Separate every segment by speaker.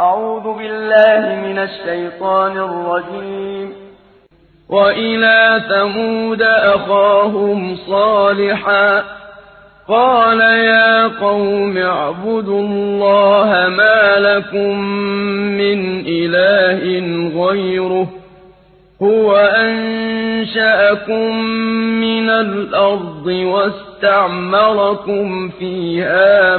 Speaker 1: أعوذ بالله من الشيطان الرجيم. وإلى ثمود أخاهم صالحا. قال يا قوم اعبدوا الله ما لكم من إله غيره. هو أنشأكم من الأرض واستعمركم فيها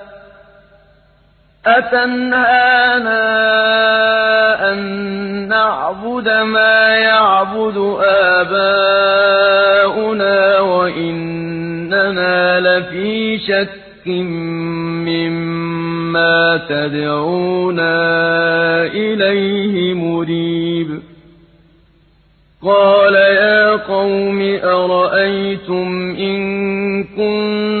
Speaker 1: أتنهانا أن نعبد ما يعبد آباؤنا وإننا لفي شك مما تدعونا إليه مريب قال يا قوم أرأيتم إن كنت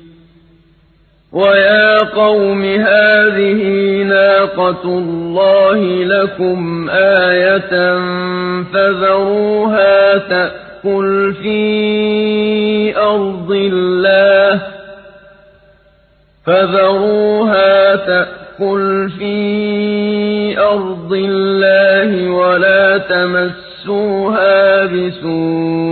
Speaker 1: ويا قوم هذه ناقة الله لكم آية فذروها تأكل في أرض الله فذروها تأكل في أرض الله ولا تمسوها بسوء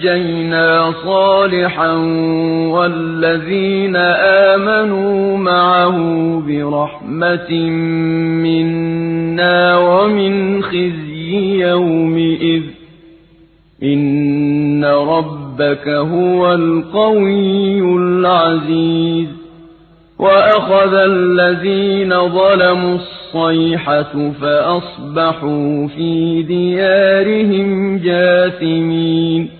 Speaker 1: نجينا صالحا والذين آمنوا معه برحمة منا ومن خزي يومئذ إن ربك هو القوي العزيز وأخذ الذين ظلموا الصيحة فأصبحوا في ديارهم جاثمين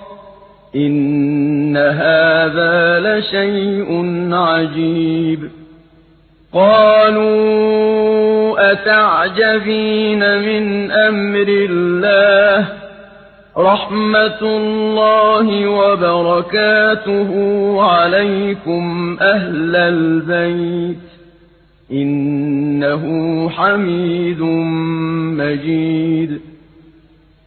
Speaker 1: هذا لشيء عجيب قالوا أتعجبين من أمر الله رحمة الله وبركاته عليكم أهل البيت إنه حميد مجيد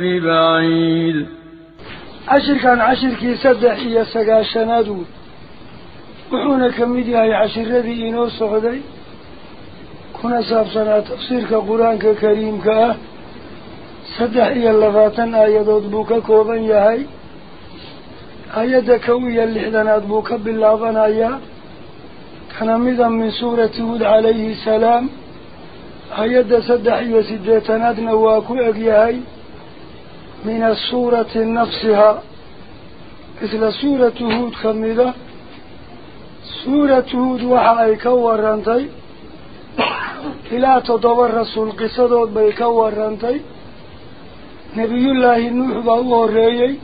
Speaker 1: ببعيد.
Speaker 2: عشر كان عشر كي سدح إيا سقاشنادو وحونا كميدي عشر ذي إنو سعودي كنا سابسنا تفسير قرآن كريم كأه سدح إيا اللغاتن آيادود بوكا كوبان يهي آيادا كويا اللحدنات بوكا باللابان آيا كان ميدا من سورة هود عليه السلام. آيات سدح يسديتنا دنواكو أقياي من السورة نفسها. مثل سورة هود خميدة. سورة هود وحايكا ورانتاي إلا تدور رسول قصدوك بايكا ورانتاي نبي الله النوح بالله رأيي.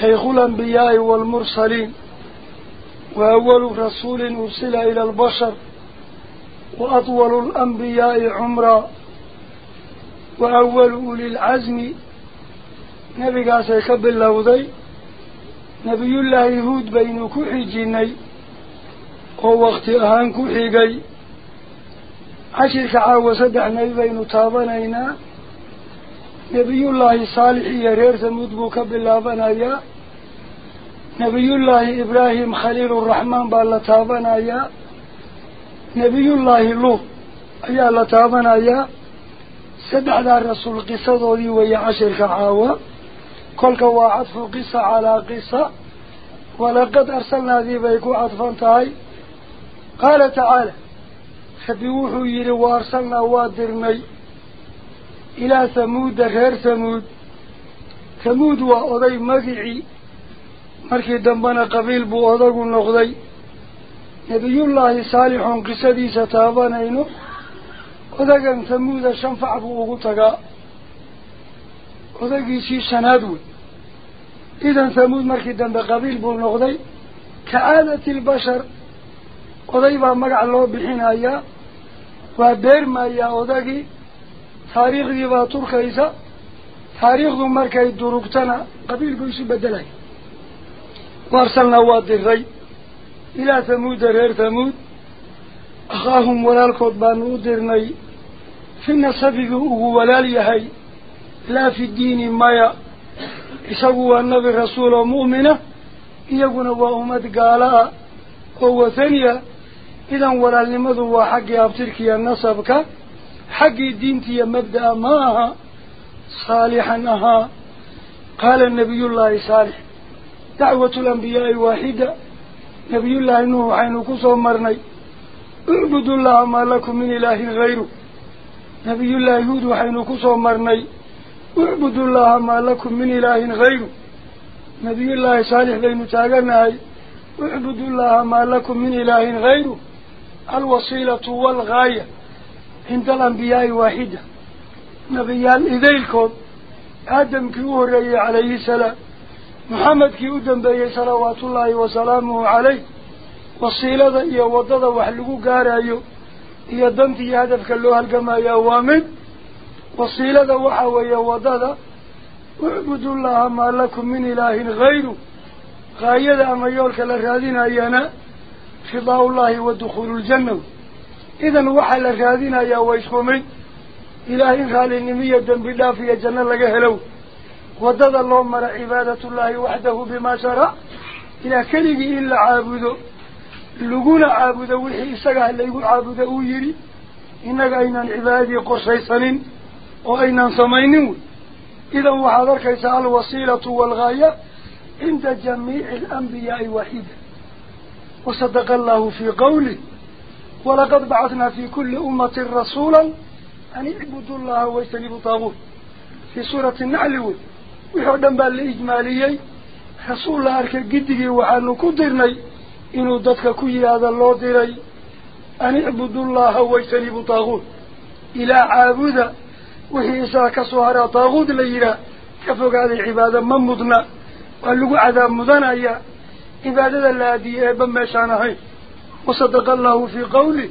Speaker 2: شيخ الأنبياء والمرسلين. وأول رسول أرسل إلى البشر. وأطول الأنبياء عمرا وأول أولي العزم نبي قاسي قبل الله ذي. نبي الله يهود بين كحي جيني هو وقت أهان كحي قي. عشر كعاوة سدعني بين طابنينا نبي الله صالح يرير سمدبو قبل الله بنايا. نبي الله إبراهيم خليل الرحمن بالله بالطابنايا نبي الله لوط أي الله تابنا يا سبع دار رسول قصة ذي ويا عشر كعوا كل كوا عطف قصة على قصة ولقد أرسلنا ذي بيكو عطفا تاي قال تعالى خبيوه يروى أرسلنا وادرمي إلى ثمود غير ثمود ثمود وأضي مذيعي مركي دمنا قبيل بوأضي النغذي نبي الله صالح قصدي ستابانين وذاك انتموذ شنفع بوغتك وذاك يسي سنادوي إذا انتموذ مركدا بقبيل بوغتك كآلة البشر وذاك مرع الله بحين ايا وبير مايا وذاك تاريخ ديبا تركا إذا تاريخ مركا الدروبتنا قبيل بوغتك بدلاي وارسلنا واضي غير إلى ثمود رير ثمود. أخاهم ولا القطبان ودرني في النصب هو ولا ليهي لا في الدين ما إسهو النبي رسول مؤمنة. إيقنا وأمد قالا. قوة ثانية. إذا ولا لمذو حق أبتركي نصبك حق دينتي مبدأ ماها. صالحا قال النبي الله صالح. دعوة الأنبياء واحدة. نبي الله نوح عينه كسو مرني. اعبدوا الله ما لكم من إله غيره. نبي الله Huud waxaynu ka soo marnay. اعبدوا الله ما لكم من إله غيره. نبي الله صالح la iin taagan اعبدوا الله ما لكم من إله غيره. الوصيلة والغاية عند الأنبياء واحدة. nebi idilkood Aadam kii horreeyay عليه السلام. Muxammad kii u dambeeyay صلوات الله وسلامه عليه والصيلة إيا وضد وحلقو قارا إيا دمت يهدف كلوها القما يا وامد والصيلة وحوى إيا وضد وعبدوا الله ما لكم من إله غيره قايد أما يولك لرهادين أيانا خضاء الله ودخول الجنة إذن وحى لرهادين أيا وإشخمين إله خالي نمية دنب بالله في جنة لك هلوه ودد اللهم مر عبادة الله وحده بما شرع إلى كلب إلا عابده. لقونا عابده وحي إساقا اللي يقول عابده ويري. إنك أين العبادة قصيصن وأين سمين إذا وحضرك إساء الوصيلة والغاية عند جميع الأنبياء وحيد. وصدق الله في قوله ولقد بعثنا في كل أمة رسولا أن يعبدوا الله ويسنبوا طابور في سورة النعلوي وحودن بالإجماليي حصول الله أركي قدقى وحانو كدرني إنو دتك كي هذا الله ديري أن اعبد الله ويسنب طاغود إلى عابد وحي إساك صهر طاغود ليرا كفق هذه عبادة من ممدنا وقالوا عذاب مدنا عبادة الله دي أبا ما شانهي وصدق الله في قوله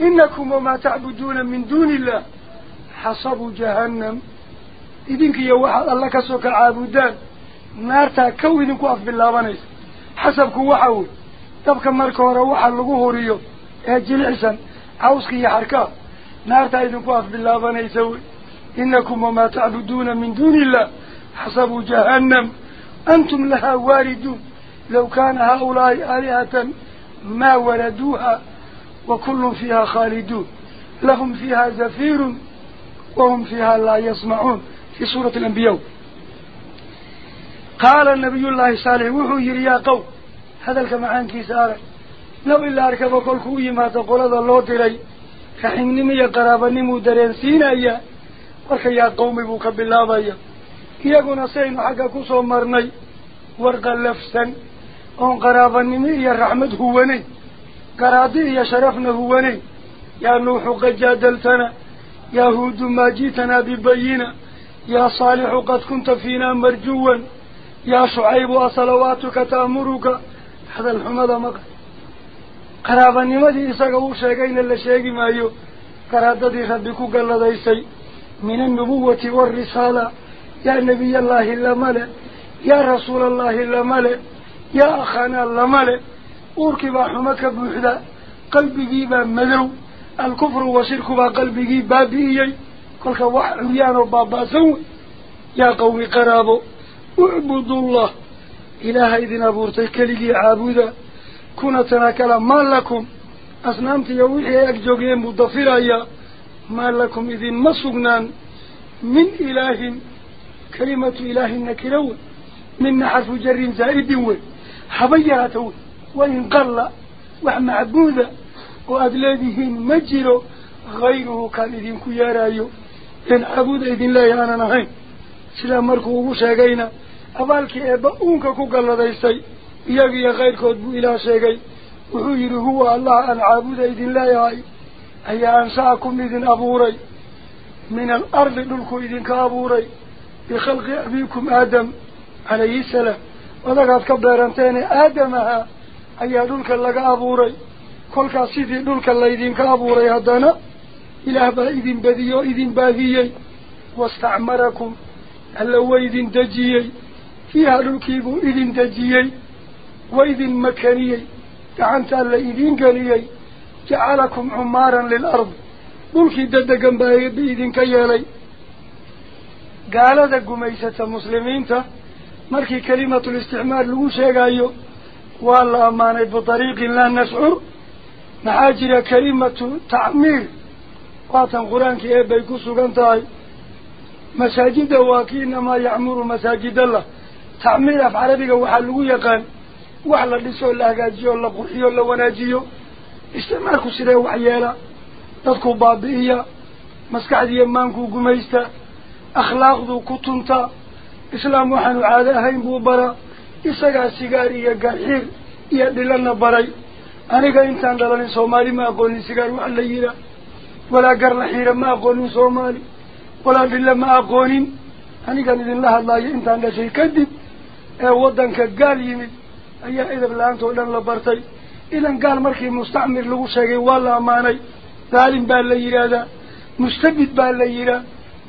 Speaker 2: إنكم وما تعبدون من دون الله حصب جهنم إذنك واحد الله كسوك العابدان. نارتا كو إذنك وقف بالله بنيس حسبك وحاول تبقى مركو روحا لغوه ريو أجل عسن عوسكي يحركا نارتا إذنك وقف بالله بنيس إنكم وما تعبدون من دون الله. حسب جهنم. أنتم لها واردون. لو كان هؤلاء آلهة ما ولدوها وكل فيها خالدون. لهم فيها زفير وهم فيها لا يسمعون. في سورة الأنبياء. قال النبي الله صالح وحو يري يا قوم هذا الكمعان كي سارة لو إلا أركب كل كوي ما تقول هذا الله تري كحنمي قرابة نمو درين إيا ورك يا قوم بوك بالله بيا يقول سين حقا كسو مرني. ورق لفسا on qaraabanimo iyo raxmad huwanay garaadi iyo sharafna huwanay yaa nuuxu qad jaadaltana yaa huudu maa ji'tanaa bibayina يا صالح قد كنت فينا مرجوا. يا شعيب أصلواتك تأمرك. هذا الحمد مقال قرابا نمدي إساق أوشيقين اللي شيقي مايو. قرابا دي خبكو قال ديسي من النبوة والرسالة. يا نبي الله إلا اللامال يا رسول الله إلا اللامال يا أخانا اللامال أركب حمدك بوحدة قلبي بيبا مدرو. الكفر وشركب قلبي بابي يي كل كواح عريان وبابا سوي يا قوم قرابو اعبدوا الله إله إذن أبورتي كلي عابودا كنا تناكلا ما لكم أصنامت يوحي أكجوغين مضفرا ما لكم إذن مسغنان من إله كلمة إله نكرون من حرف جر زائد حبيرته وإن قل ومعبودا وأدلادهن مجروا غيره كان إذن كيارايو إن عبود إذن لا يانا نهين. سلا مركو وشاقينا أبالك إبا أونك كوكال لديستي إياقيا غير كودبو إلى شاقي. وحير هو الله أن عبود إذن لا يهي أي أنساكم إذن أبوري. من الأرض دلكو إذن كابوري. بخلق أبيكم آدم عليه السلام. وذكرت كبيرانتين آدمها. أي دلك لك أبوري. كل سيدي دلك الليدين كابوري هدانا. إله با إذن بديو إذن باذيي واستعمركم ألا إذن دجيي فيها دلكيبو إذن دجيي وإذن مكانيي كعنت ألا إذن قليي جعلكم عمارا للأرض دلكي ددقا بإذن كيالي. قال ذا قميسة مسلمين مركي كلمة الاستعمار لغو شيغايو والله أماني بطريق لا نشعر. نحاجر كلمة تعمير. واتن قرآنك إيبا يكسو قنطاي مساجد واكينما يعمر مساجد الله. تعمير في عربي وحلقو يقان. وحلا لسو الله قاجيو الله قرحيو الله وناجيو. استعماركو سيري وحيالا. تدكو بابئية مسكعد يمانكو قميستا. أخلاق ذو كتنتا. إسلام وحنو عادة هين بوبرا إساقا سيقاري يقارحير يدلنا بري. أنا إنتان دلاني سومالي ما أقولي سيقار وحلا يلا ولا قرن حيرا ما أقولي سومالي ولا دل ما أقولي أنا قال إذن الله الله إنتان دا شيء كذب. ودنك قال يمد أيها إذا بلانتو لن لبرتي إذن قال مركي مستعمر لغو شاقي والله أماني. ظالم بالليل هذا مستبد بالليل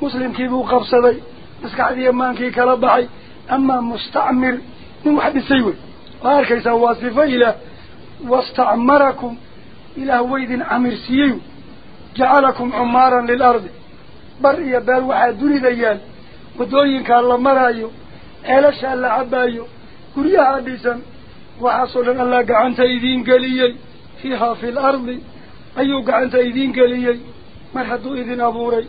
Speaker 2: مسلم كيبو قبصدي مسكعدي أمانكي كلبحي أما مستعمر من واحد السيوي وهالكيسا واصفة إلى واستعمركم إلى ويد عمر سيو جعلكم عمارا للأرض. برئي بال واحد دوني ديال. ودوينك الله مرايو. إلاشا الله عبايو. كريها بيسا وحصل الله قعنت إذين قليي فيها في الأرض. أيو قعنت إذين قليي مرحدو إذن أبوري.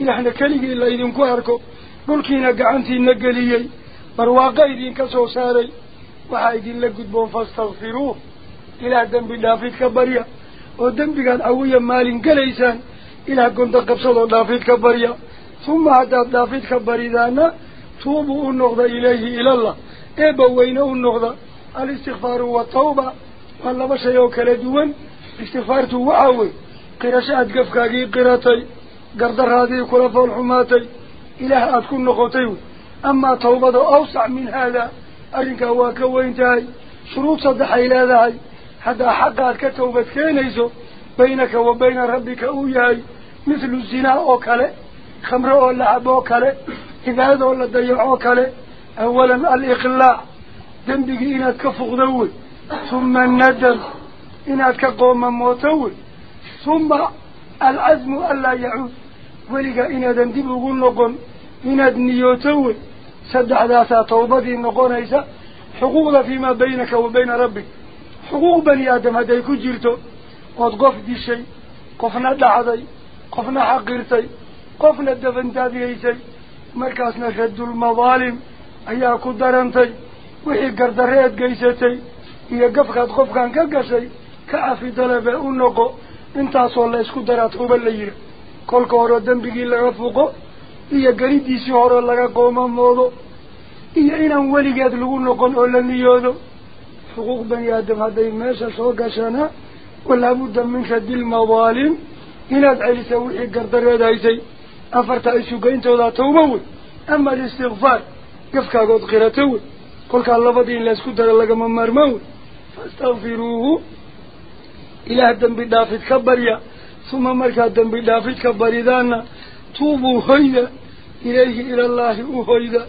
Speaker 2: إلا إحنا كليقي إلا إذن كواركو قلكينا قعنتي نقليي برواقع إذن كسو ساري وحا إذن لقدبون فاستغفروه إلى دنب دافيد كبريا ودنب قد أويا مال قليسان إلى كنت قبصد دافيد كبريا ثم حتى دافيد كبريدانا توبوا النغضة إليه إلى الله إبوينه النغضة الاستغفار والتوبة والله بشيء كالدوان استغفارته وعوي قرشات قفكاقي قراتي قردر هذه كلفة الحماتي إله أتكون نقطيو أما توبة أوسع من هذا أرنك هو كوينتهي شروط صدح إلى ذهي حتى حقات كتوبة كينيسو بينك وبين ربك أوياي. مثل الزنا أوكالي خمر أو لعب أوكالي عبادة أو ضيع أوكالي أولا الإقلاع ذنبك إنك كفغدوي ثم الندم إنك قوم موتوي. ثم العزم ألا يعود ولقى إنا ذنبه قل نقول إنا دنيوتوي. سدح ذاتا توبتي نقول إيسا حقوق فيما بينك وبين ربك. حقوق بني آدم هذا يكون جيرتو. قد قف دي شيء قفنا دعضي قفنا حقيرتي قفنا دفنتادي ايسي مركزنا شد المظالم ايا كدرانتي وحي قردريت قيستي. إيا قفقات قفقان كقشي كعفي طلبة النقو intaasoo la isku daraa tuuba la yidhi kolka hore dembigii laga fuqo iyo garidiisii hore laga qoomamoodo iyo inaan weligeed lagu noqon oo la niyoodo حقوق بني آدم هذه ماشا صوقة شانا ولا بد من شد المظالم. هنا تعالي سوحي قردر هذا يسي أفرت أسوك أنت وضع توموي أما الاستغفار كيف كاقود قيرتوي قلت الله فضي إلا سكتر لك من مرموي فاستغفروه. إلى هدن بدافت كبريا ثم مركا هدن بدافت كبري دانا توبوا هيدا. إليه إلى الله هيدا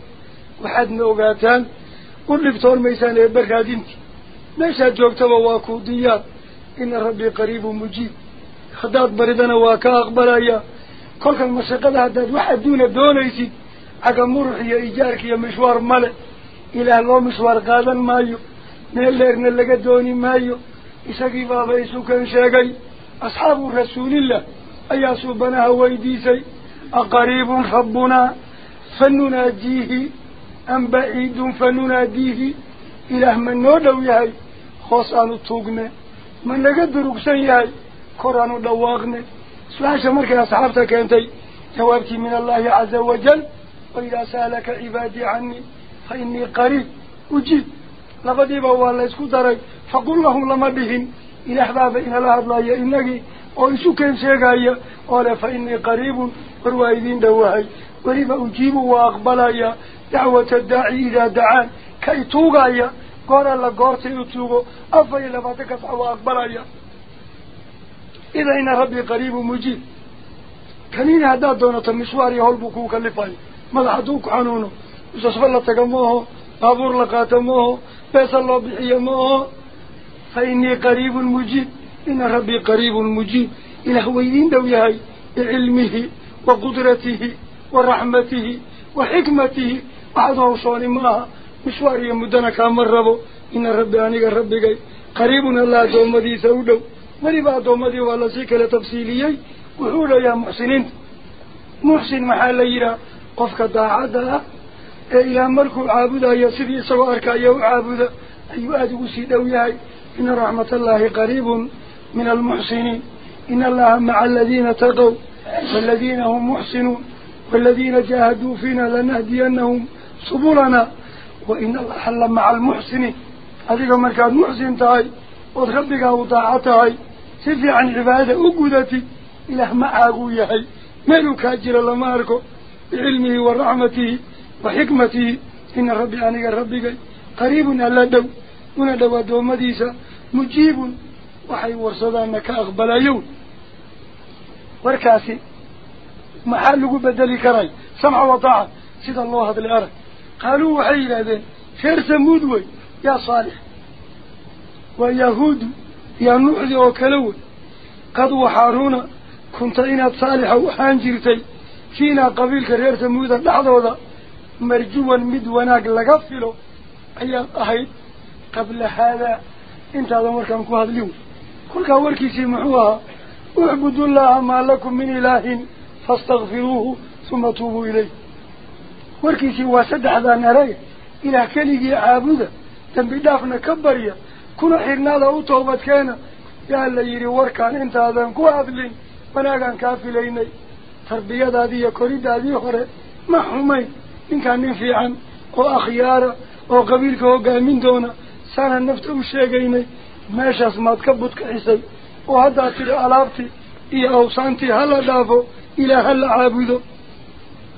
Speaker 2: وحدنا وقاتان قل لبطور ميسان إيه إبرك أدنتي ليس جوكتب واكوديا إن ربي قريب مجيب. خداد بردنا واكا أقبل أيا كل المشاقة هداد واحد دون دون يسيد عقا مرح يا إيجارك يا مشوار ملع إلى الله مشوار قادا مايو. نيل ليرنا لقى دوني مايو. إساقي بابا إسوكا شاقي أصحاب رسول الله. أيا سوبنا هويديسي أقريب ربنا فننجيه أم بعيد فننجيه إلى من نودو يهي. Kor aanu dhawaaqne su-aasha markay asxaabta keentay jawaabtii min allahi caza wajal waidaa sa'alaka cibaadii canii fa inii qariib ujiib labadiiba waa laysku daray faqul lahum lama dhihin ilaah baaba inala hadlaya inagii oo isu keen sheegaya oo leh fa inii qariibun war waa idiin dhowahay weliba ujiibu waa aqbalaya dacwata daaci idaa dacaan ka ituugaya u tuugo afar iyo labaatan ka sax waa aqbalaya إذا إن ربي قريب مجيب. كنين هذا دونة مشوار يهلبكو كلفاي. ماذا حدوك عنونه الله تقموه بابور لقاتموه بيس الله بحيموه. فإني قريب مجيب. إن ربي قريب مجيب. إلى هويين دويهي بعلمه وقدرته ورحمته وحكمته. صوني معها مشوار مدنا كامر ربو. إن ربي أنا ربي جاي. قريبنا الله دوم دي سودو. مري بعد دوم دي والله سكلا تفصيلي وحول يا محسنين. محسن محل يرا. قف قد عدا إيه إلى ملك عابد يا سيدي سوارك يا عابد أيوا أدو سيد وياي إن رحمة الله قريب من المحسنين. إن الله مع الذين تقوا. والذين هم محسنون. والذين جاهدوا فينا لنهدينهم سبلنا. Muxsin tahay ood rabbigaa u daaco tahay si fiican cibaadada u gudatid ilaah macaaguu yahay meeluu kaa jira lama arko bicilmihi wa raxmatihi wa xikmatihi ina rabbi aniga rabbigay qariibun alla dhow una dhow addoommadiisa mujiibun waxay warsadaanna ka aqbalayow warkaasi maxaa lagu bedeli karay samca wa taaca sida loo hadlay arag waxay yidhaahdeen reer samuud wey yaa saalix ويهود يا نوحدي وكلوي قد وحارونا كنت إناد صالحة وحانجرتي فينا قبيل كرير تمودا لحظة مرجوا مد وناق لقفلو أي أهيد. قبل هذا انت هذا مركم كوهد اليوم. كل كوركي سيمحوها اعبدوا الله ما لكم من إله فاستغفروه ثم توبوا إليه وركي سيوا سد هذا نراي إلى كلي عابدا تنبدافنا كبريا kuna xidhnaada u toobad keena yaa la yidhi warkaan intaadan ku hadlin wanaagaan kaa filaynay tarbiyadaadii iyo koridaadii hore ma xumayn ninkaan nin fiican oo akhyaara oo qabiilka hogaamin doona saana nafta u sheegaynay meeshaas maad ka budkaxisay oo haddaad tidhi alaabtii iyo awsaantii hala dhaafo ilaah hala caabudo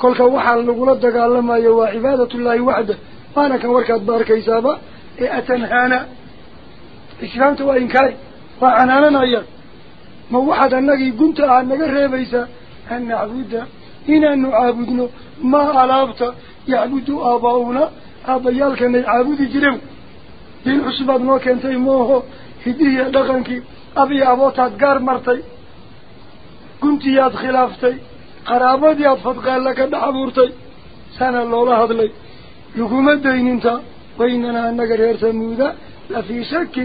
Speaker 2: kolka waxaa lagula dagaalamayo waa cibaadatullaahi waxda waana kan warkaad ba arkaysaaba ee atanhaana islaamta waa inkaari waa canaananayaan ma waxaad annagii gunta aad naga reebaysaa an nacbuda inaanu caabudno maa alaabta yacbudu aabaa-una aabbayaalkanay caabudi jireen diin cusubaad noo keentay mooho hidihiiyo dhaqankii ab iyo abootaad gaar martay guntiyaad khilaaftay قرابتي أطفال قال لك أن حبورتي سنة الله هذلي يقوم الدين انت وإننا أنقر يرسمه ذا لفي شك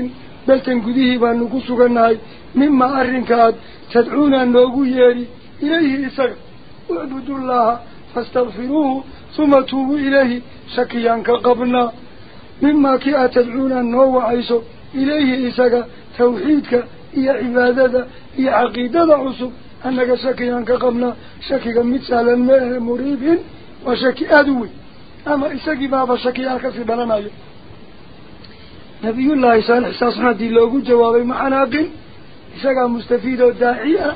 Speaker 2: بل تنقذيه بأنكسك النهي مما أرنكات تدعون أنه يري إليه إسر وعبد الله فاستغفروه ثم توبوا إليه شكيا كقبلنا مما كي أتدعون أنه وعيسو إليه إسر توحيدك إيا عبادة إيا عقيدة عصب ahe muriibin waa shaki aada u weyn ama isagii baaba shakiyaal kasii dhalanayo nabiyullaahi saalix saasna haddii loogu jawaabay maxanaaqin isagaa mustafiid oo daaci ah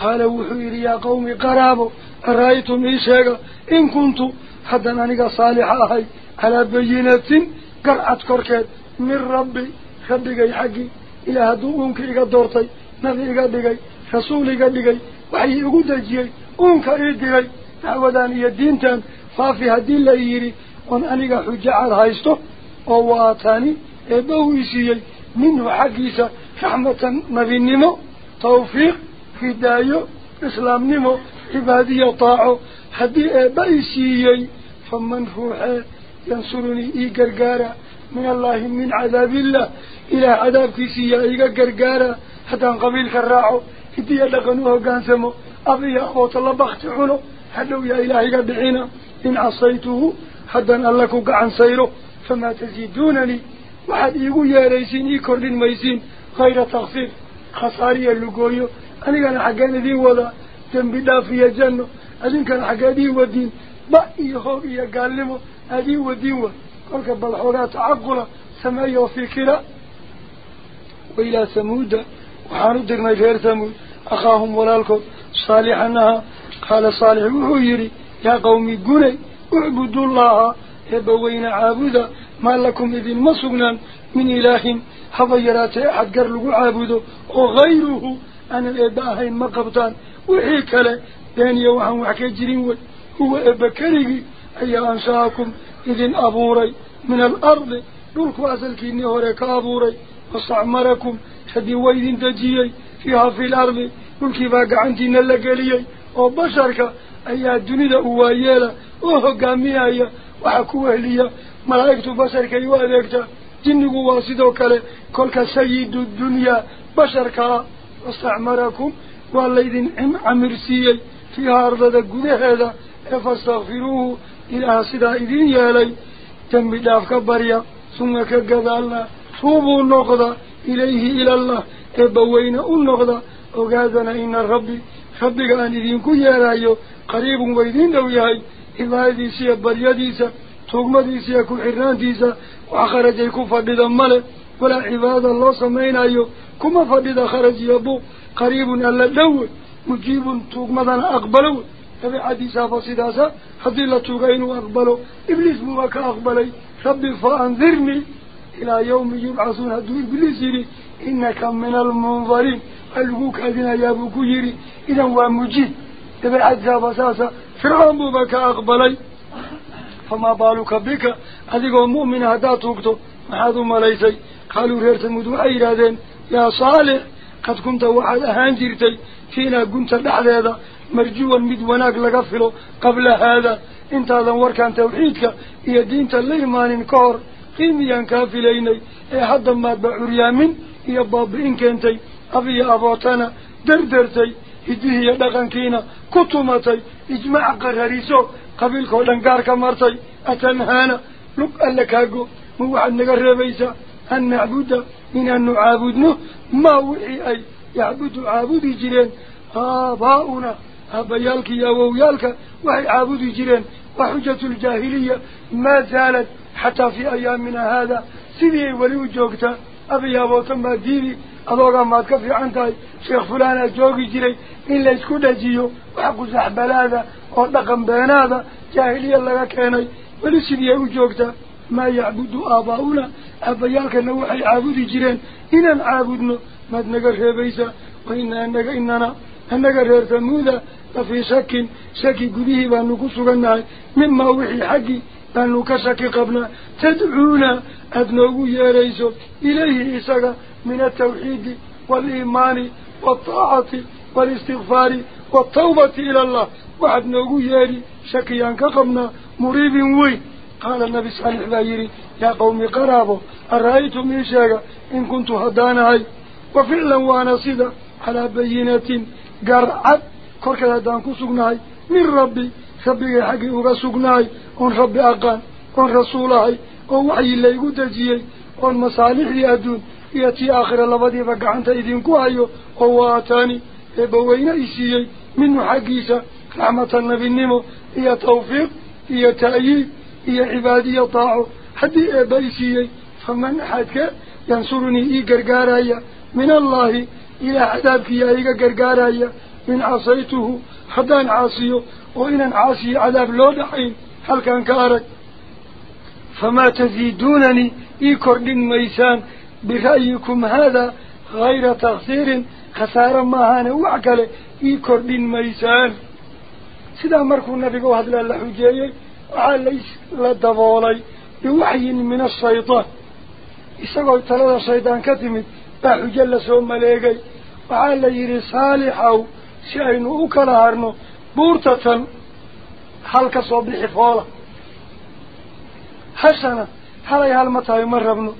Speaker 2: qaala wuxuu yidhi yaa qawmi qaraabo ara-aytum ii sheega in kuntu haddan aniga saalixa ahay calaa bayinatin garcad korkeed min rabbi rabbigay xaggii ilaah hadduu uunka iga doortay nabi iga dhigay rasuul iga dhigay waxay igu dejiyey uunka ii diray dacwadan iyo diintan faafi haddii la yidhi oon aniga xujo cad haysto oo waatani eebba u isiiyey minhu xaggiisa raxmatan nabinimo tawfiiq hidaayo islaamnimo cibaadiya taaco haddii eebba i siiyey faman ruuxee yansurunii ii gargaara min allaahi min cadaabillah ilaah cadaabkiisiiyaa iga gargaara haddaan qabiilka raaco hidiya dhaqan u hoggaansamo ab iyo aboota la bakti cuno hadhow yaa ilaah iga dhicina in casaytuhu haddaan alla ku gacan sayro famaa taziiduunanii waxaad iigu yeeraysiin ii kordhin maysiin hayra takfiir khasaariya lugooyo anigana xaggeen idiin wadaa dembi dhaaf iyo janno adinkana xaggeed ii wadiin ba iyo hoog iyo gaalnimo aad ii wadiin wa kolka bal xoogaa tacaqula أخاهم ولالكم صالحنها قال صالح وحيري يا قومي قولي اعبدوا الله يبوين عابدا. ما لكم إذن مصغنا من إله؟ حضيرات أحقر لكم عابدا وغيره أنا إباهين مقبطان. وحيك له داني وحن وحكا جرينوه هو إباكاريكي أي أنساكم إذن أبوري من الأرض. للكوازل كيني هوريك أبوري. وصعمركم هدي ويدين دجيي فيها في الأرض. كل كباك عندي نلقى ليه وبشرك أيها الدنيا أوايالا أوهو قاميايا وحكوة ليه ملايكة بشرك أيها ذاكتا جنك واسدوك له كلك سيد الدنيا. بشرك. أستعمركم. والذين إن عمرسيه فيها أرض دقود هذا. فاستغفروه إلى سيدا إذن يالي تم بدافك بريا. ثم كقذ الله توبوا النقضة. إليه إلى الله. تبوين النقضة وقادنا إن الرب ربي قال إذن كي يرأيو قريب ويدين دويهي إلا إذيسي أبريا ديسا ثم إذيسي أكل حران ديسا وآخر جيكو فبدا ماله ولا عباد الله سمعين أيو كما فبدا خرج يبو قريب ألا دوي مجيب ثم إذن أقبلو هذا حديثة فصداسة هذه اللي تغينه أقبله إبليس مواكا أقبلي ربي فأنذرني إلى يوم يبعثون هدو إبليس إنك من المنظرين. ألقوك أذن يا أبو كيري إذا هو مجيد. إذا العزة بساسة فرعون بك أقبلي. فما بالك بك. أذيك المؤمن هذا توقته ما مليسي قالوا رهرت المدوء أي راذين يا صالح. قد كنت واحد هانجرتي فينا كنت لحظة هذا. مرجوا مدوناك لقفله قبل هذا. انت هذا ورك أن توحيدك. هي دينة الليرمان كور. قيميا كافليني. أي حدا ما تبعوا ريامين يبابين كنتي أبي أبوتنا دردرتي هديه يدقن كينا كتومتي إجمع قراريسو قبل قولنقار كمارتي أتنهانا لك ألكاقو موحد نقر ربيسا أن نعبد من أن نعابدنه ما وحي أي يعبد عابد جيرين آباؤنا أبا يالك ياوو يالك وحي عابد جيرين وحجة الجاهلية ما زالت حتى في أيامنا هذا سيدي ولي وجوكتا adoogaa maad ka fiican tahay sheekh fulaanaa joogi jiray in laysku dhajiyo wax qusaxbalaada oo dhaqan beenaada jaahiliya laga keenay weli sidii ay u joogtaa maa yacbudu aabaa'una aabbayaalkana waxay caabudi jireen inaan caabudno maad naga reebaysaa wa ina anaga inana annaga reer tamuuda lafii shakin shaki gudihii baanu ku sugannahay mimaa wixii xaggii أن نكشك قبنا تدعونا أدنو يا ريسو إليه إساق من التوحيد والإيمان والطاعة والاستغفار والتوبة إلى الله. وأدنو يا ري شكيان كقبنا مريب وي. قال النبي صلى الله عليه وسلم يا قومي قرابه أرأيتم إشاق إن كنت هدانهي وفعلا وأنا صدا على بينة قرعت كوركا هدانكو سقناي من ربي ربي حقي ورسولناي أن ربي أقان أن رسولهاي أن وحي الله يقود جيي أن مصالح يادون يأتي آخر الله بدي بقى عن تيدين كوايو هو أتاني يبوينا إسيي من حقيسة رحمة النبي النمو هي توفيق هي تأييب هي عبادية طاعو حد يبايسيي فمن حدك ينصرني إي قرقارايا من الله إلى عذاب فيها إي قرقارايا من عصيته حدان عاصيه وإن عاصي عذاب لود حين هل كان كارك؟ فما تزيدونني إيكور دين ميسان برأيكم هذا غير تغثير خسارا ما هانا وعكال إيكور دين ميسان. سيدا مركو النبي قوهد لالله جاي وعال لدفولي بوحي من الشيطان. إساقو تلد الشيطان كتمت باحو جلسهم مليقي. وعال ليري صالحاو سيئنو foola hashana halay hal ma tahay ma rabno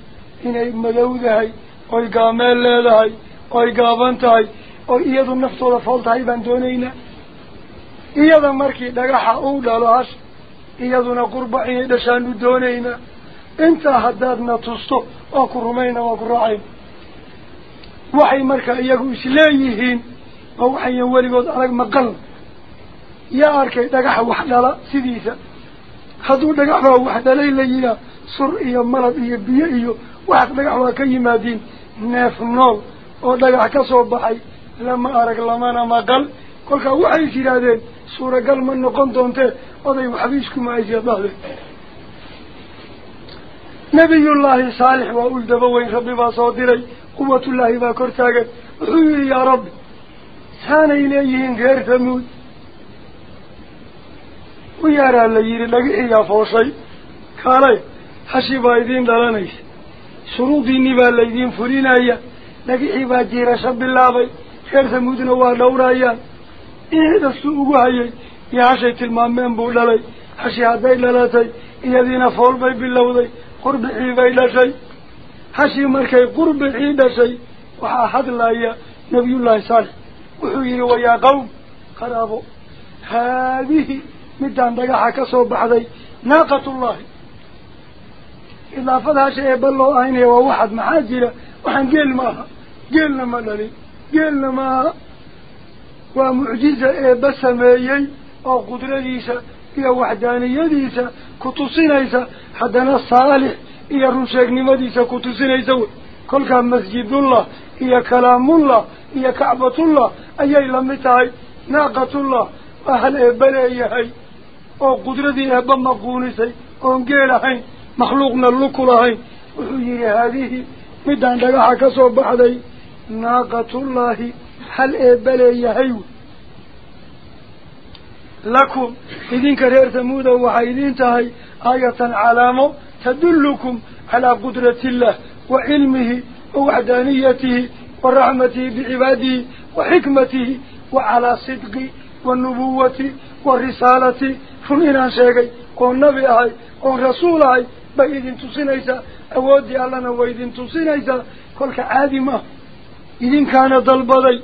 Speaker 2: inay madowdahay oy gaameel leedahay oy gaaban tahay oy iyadu naftooda fool tahay baan doonaynaa iyada markii dhagaxa uu dhalo hash iyaduna qurbac inay dhashaanu doonaynaa intaa haddaadna tusto waa ku rumayna waa ku raacayna waxay marka iyagu isleeyihiin oo waxayan weligood adag maqal يا أركي دقح وحدة لا سديسة خذوا دقح وحدة ليلة يلا سر إيا مرض إيا بيئ إيا واحد دقح وكي ما دين ناف نول ودقح كصوب بحي لما أرك لما أنا ما قل قلت وحي سيلا دين سورة قل من نقنطون ته وضي وحبيشك ما إيا ضهر نبي الله صالح وأولد بوين ربي باصو قوة الله باكرتاك وحيي يا رب سانا إليهين غير تموت u yaaraa la yidhi dhagaxiyaa fooshay kaalay hashi baa idiin dhalanaysa shuruudiinii baa laydiin fulinaya dhagixii baa jiirasho bilaabay reer tamuudna waa dhowrayaan inidastuu ugu hayay iyo hashay tilmaameen buu dhalay hashi hadday dhalatay iyadiina fool bay bilowday qurbixii bay dhashay hashii markay qurbixii dhashay waxaa hadlaya nabiyullaahi saalix wuxuu yihi wayaa qawm qaraabo haadihi مدان دقاحة كصوب بحضي ناقة الله إذا فضها شيء بلو آيني ووحد محاجرة وحن قيل ماها قيلنا ما للي قيلنا ماها ومعجزة بس مايي أو قدرة ليسا يا وحداني يديسا كتوسينا إيسا حدنا الصالح إيا رمشاق نمديسا كتوسينا إيسا كلها مسجد الله يا كلام الله يا كعبة الله أيها إلا متاي ناقة الله أهل بلايا إياهي أو قدرتي أبا مقونسي أو قيلهي مخلوقنا اللوكولهي وحييري هذه مدان دقاحة كسوب بحدي ناقة الله حل إبالي يهيو لكم إذن كرير ثمودة وحيدين تهي آية علامه تدلكم على قدرة الله وعلمه ووعدانيته ورحمته بعباده وحكمته وعلى صدقه والنبوة والرسالة run inaan sheegay oon nabi ahay oon rasuul ahay bay idin tusinaysaa awooddii allana way idin tusinaysaa kolka caadi maaha idinkaana dalbaday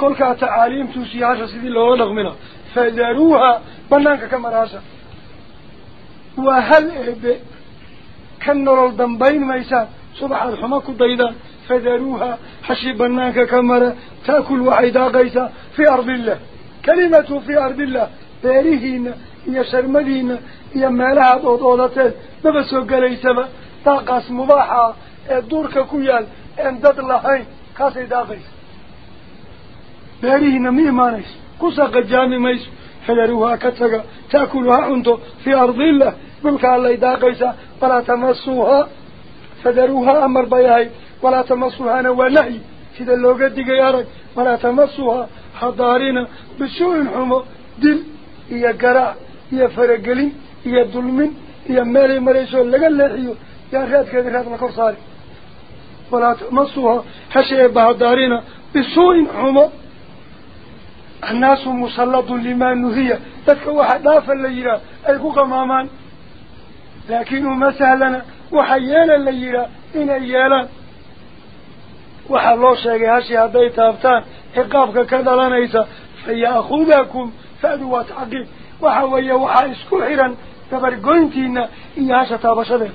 Speaker 2: kolkaa tacaaliimtuusii hasha sidii looga dhaqmina fadaruuha banaanka ka maraasha waa hal eebe ka nolol dambayn maysaan subaxaad xumo ku daydaan fadaruuha hashii banaanka ka mara taakul waxay daaqaysaa fii ardiillah kalimatu fii ardiillah soo gelaysaba daaqaas mubaaxa ah ee duurka ku yaal een dad lahayn kaasay daaqaysa beerihiina ma imaanayso kusaqa jaami mayso fadaruuha ka taga taakuluha cunto fii ardiillah dhulka allay daaqaysaa walaa tamasuuhaa fadaruuha amar bay ahayd walaa tamasuuhaana waa nahyi sida looga digay arag walaa tamasuuhaa hadaarina bisuu'in xumo dil يا قراء يا فرقلين يا ظلمين يا مالي مريسون لقى اللحيو يا خيات كذي خيات القرصاري ولا تمسوها حشي بهدارينا بسوء حمى الناس مسلط لما نهي تتكى حداف الليلة الكوكا مامان لكنه مسهلنا وحيانا الليلة إن أيالا وحلو شاكي هاشي هاداي تابتان إقافك كذا لنا إيسا فيأخوذكم فأدو واتعقل وحاوية وحايس كحيرا تبري قوينتينا إياها ستابشده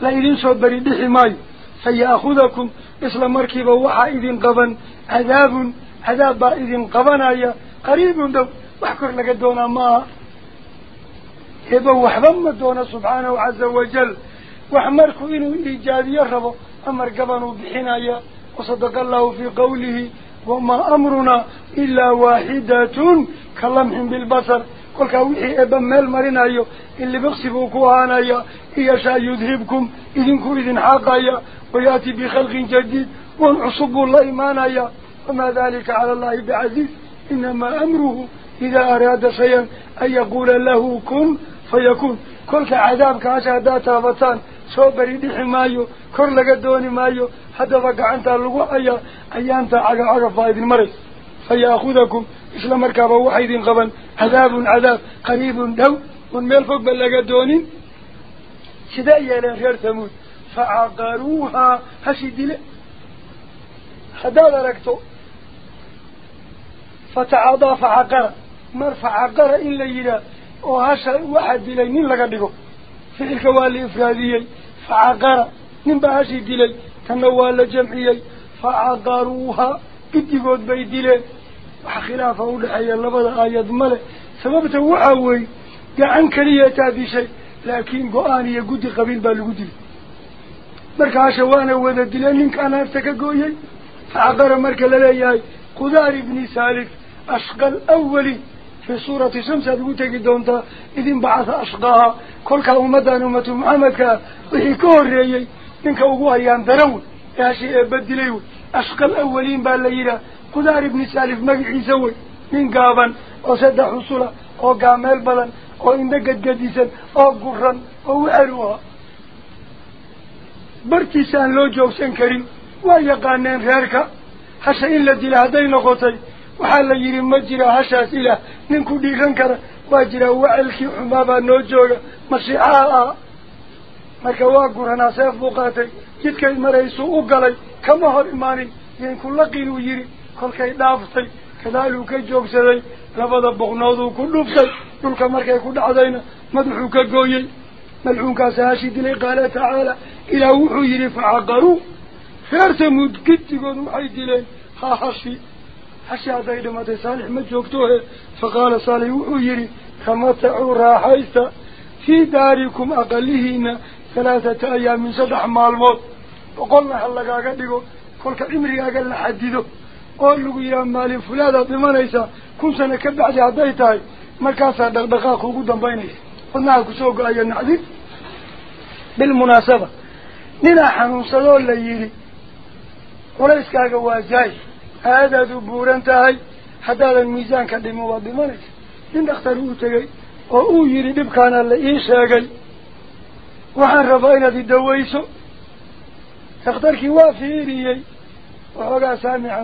Speaker 2: لا إذن سوبري دحي ماي. سيأخذكم مثل مركبة وحا إذن قبن. عذاب عذاب إذن قبن آية قريب دو. وحكر لك الدونة ما. إبا وحبما الدونة سبحانه عز وجل. وحمركم إنو إيجابي يرغب أمر قبنوا بحناية وصدق الله في قوله. وما أمرنا إلا واحدة كلمح بالبصر. قل كاوحي إبا ميل مرين أيو اللي بيخصفوكوها أنا أيو إيا شا يذهبكم إذن كو إذن حاق أيو ويأتي بخلق جديد وانعصبوا الله إيمان أيو. وما ذلك على الله بعزيز. إنما أمره إذا أراد شيئا أن يقول له كن فيكون. كل عذاب كاشا داتا فتان سوبر دي حمايو كور لغا دوني مايو حدا فقا انتا لغو ايا ايا انتا عقا عقا فايد المري فياخوذكم اسلام اركابا وحيدين قبا عذاب عذاب قريب دو ونميل فوق بل لغا دوني شدا ايا الاخير تموت فعقروها هشي ديلي حدا لركتو فتعضا فعقر مرفع عقر إلا يلا وهشي واحد ديلي نين لغا ديلي في الكوالي إفراديي فعقر من بهاشي دلل كنوا لجمعي فعقروها قدي قد بيدل وحخلافه لحي اللبض آية آياد ملع سببته وعوي. قعن كريتا بشي لكن قعاني قدي قبيل بالقدي مركا عشوانا وذا دلل انك أنا افتكا قوي. فعقر مركا للاياي قدار ابن سالك أشقى الأولي في صورة شمسة بوتك دونتا إذن بعث أشقاها. كل كأمدان أمت محمدك وهي كوريي. إنك أقوها ياندرون يا شيء بدليو أشقى الأولين بالليلة قدار ابن سالف مقعي سوي من قابا وسد حصولا بلن أو إندقت قديسا أو قرا أو أروها. برتسان لو جوسن كريم. ويقانين غيرك حتى إن لدي لهدين قطي ilaah ninku dhiiran kara waa jira wacalkii xumaabaa noo jooga mashiixaha ah marka waa guranaa seef buu qaatay jidkay maraysuu u galay kama hor imaanin yinku laqin uu yidhi kolkay dhaaftay kadaaluu ka joogsaday labada boqnooduu ku dhuftay dhulka markay ku dhacdayna madaxuu ka gooyey malcuunkaasa hashi dilay qaala tacaala ilaah wuxuu yidhi facaqaruu reer tamuud giddigood waxay dileen ha hashi hashi hadday dhimatay saalix ma joogtohe faqaala saalix wuxuu yidhi tamatacuu raaxaysta fii daarikum aqalihiina dhigo kolka cimrigaaga la xadido oo lagu yidhaha maalin fulaadaad dhimanaysaa kun sano ka bacdi hadday tahay markaasaa dhaqdhaqaaq ugu dambaynaysa wadnaha kusoo go-aya nacdin bilmunaasaba ninaa xanuunsadoo la yidhi culayskaaga waa zaay aadaad u buuran tahay haddaadan miisaanka dhimin waad dhimanaysa nin dhakhtar uu tegey oo uu yidhi dhibkaana la ii sheegay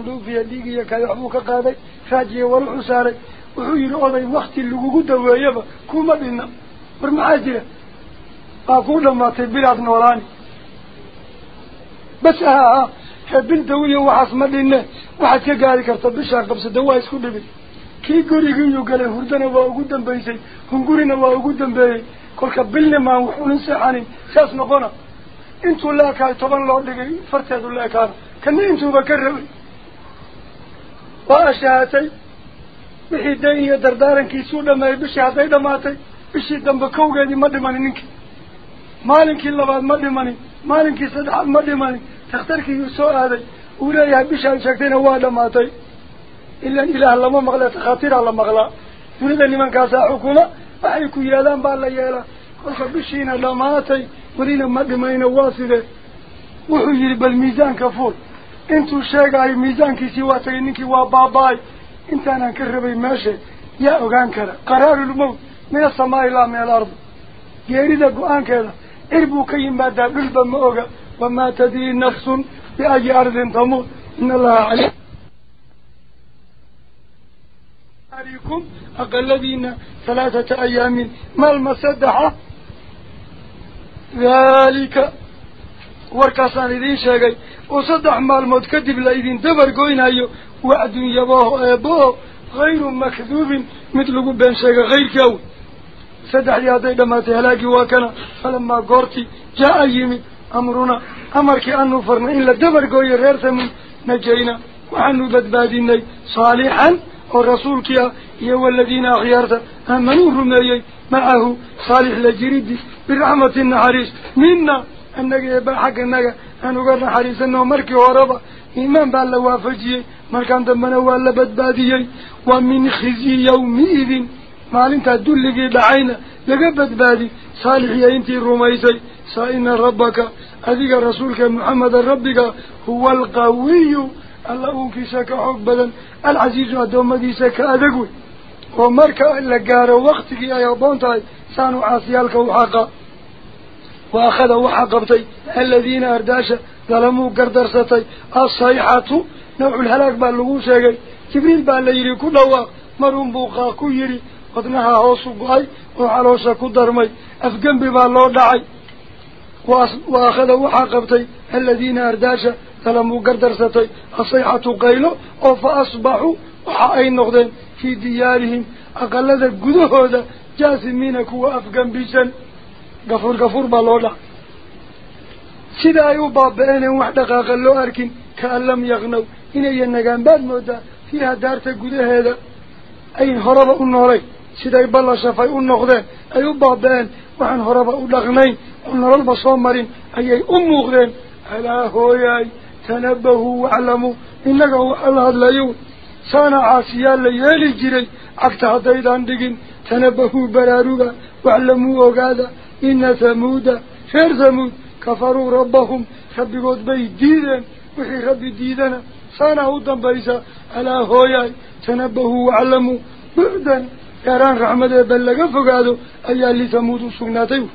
Speaker 2: dhuufiya dhiig iyo kale waxbuu ka qaaday raajiya waruxu saaray wuxuu yidhi oday wakti lagugu daweeyaba kuma dhinna war maxaa jira waa kuu dhamaatay bilaad noolaani bas aha aha bil dawiya waxaas ma dhinne waxaad ka gaari karta bishaa qabsada waa isku dhibin kii gurigiiyuu galay hurdana waa ugu dambaysay hungurina waa ugu dambeeyey kolka bilni maan wuxuunin seexanin saas noqona intuu la ekaay toban loo dhigay farteedu la ekaana kana intuuba ka rabay waa ashahatay wixii dayn iyo dardaarankiisuu dhameeyey bishii hadday dhamaatay bishii dambe kowgeedii ma dhimanin ninkii maalinkii labaad ma dhimanin maalinkii saddexaad ma dhimanin takhtarkiiyuu soo aaday uu leeyahay bishaad sheegtayna waa dhamaatay ilan ilaah lama maqle takhaatiraa la maqlaa dunida nimankaasaa xukuma la yeelaa kolka bishiina dhamaatay welina ma dhimayna waa sidee wuxuu yidhi bal miisaanka fuul intuu sheegaayo miisaankiisii waa tagay ninkii waa baaba-ay intaanaan ka rabay meesha yaa ogaan kara qaraarulmowt min asamaa ilaa min alardi geerida go-aankeeda cir buu ka yimaadaa dhulba ma oga wamaa tadrii nafsun biayi ardin tamuut ina allaha caley عليكم أقلدين ثلاثة أيام. ما المصدحة ذلك وركاسان إذين شاقي. وصدح ما الموت كدب لإذين دبر قوين أيو. وعد يباه أبوه غير مكذوب مثل بين شاقي غير كو صدح لهذا لما تهلاكي وكنا فلما قرتي جاء يمي ورسولك يا والذين أخيارت آمنوا رميي معه صالح لجريد برحمة النحريس. منا أنك يبقى حق أنك أنه قرن حريس أنه مركي وربا. إيمان بالله وافجي مركان دمنا ولا بدبادي ومن خزي يومئذ ما لنت أدلق بعينا لقى بدبادي صالح يا انتي رميسي سائن ربك أذيك رسولك محمد ربك هو القوي الله في حق بدن العزيز أدوم ديسا كأدقوي. ومركا لقاره وقتك يا يبونتاي سانو عاسيالك وحقا وأخذ وحقبتي الذين أرداشا ظلموا قردرستي الصيحة نوع الهلاك باللغو شاقي جبريل بالليري كل واق مرون بوقا كيري ku darmay afgembi baa loo dhacay wa akhada waxaa qabtay aladiina ardaasha فلمو قدر ستي الصيحة قيلو وفأصبحوا وحاين نغدين في ديارهم أقل ذا قدوهو ذا جاسمين كوا أفقن بيشن. قفر قفر بالولا سيدا يوبا بأينا واحدة قلو أركن كأن لم يغنو إنا ينقان بان مودا فيها دارتا قدوه ذا أين هربا النوري سيدا يبالا شفاي النغدين أيوبا بأين وحن هربا أولغنين النور البصومرين أي أمو غدين على هوياي. تنبهوا وعلموا إنك الله لا يوم صانع عاسيا ليالي جري عكت عضيد عندكين تنبهوا براروغا وعلموا وقادا. إن ثمود شير ثمود. كفروا ربهم. خبي قد بيديدا وحي خبي ديدنا صانع وطن بيسا. على هويا تنبهوا وعلموا بعدا كاران رحمة بلغا فقادوا أيها اللي ثمود السقناتيو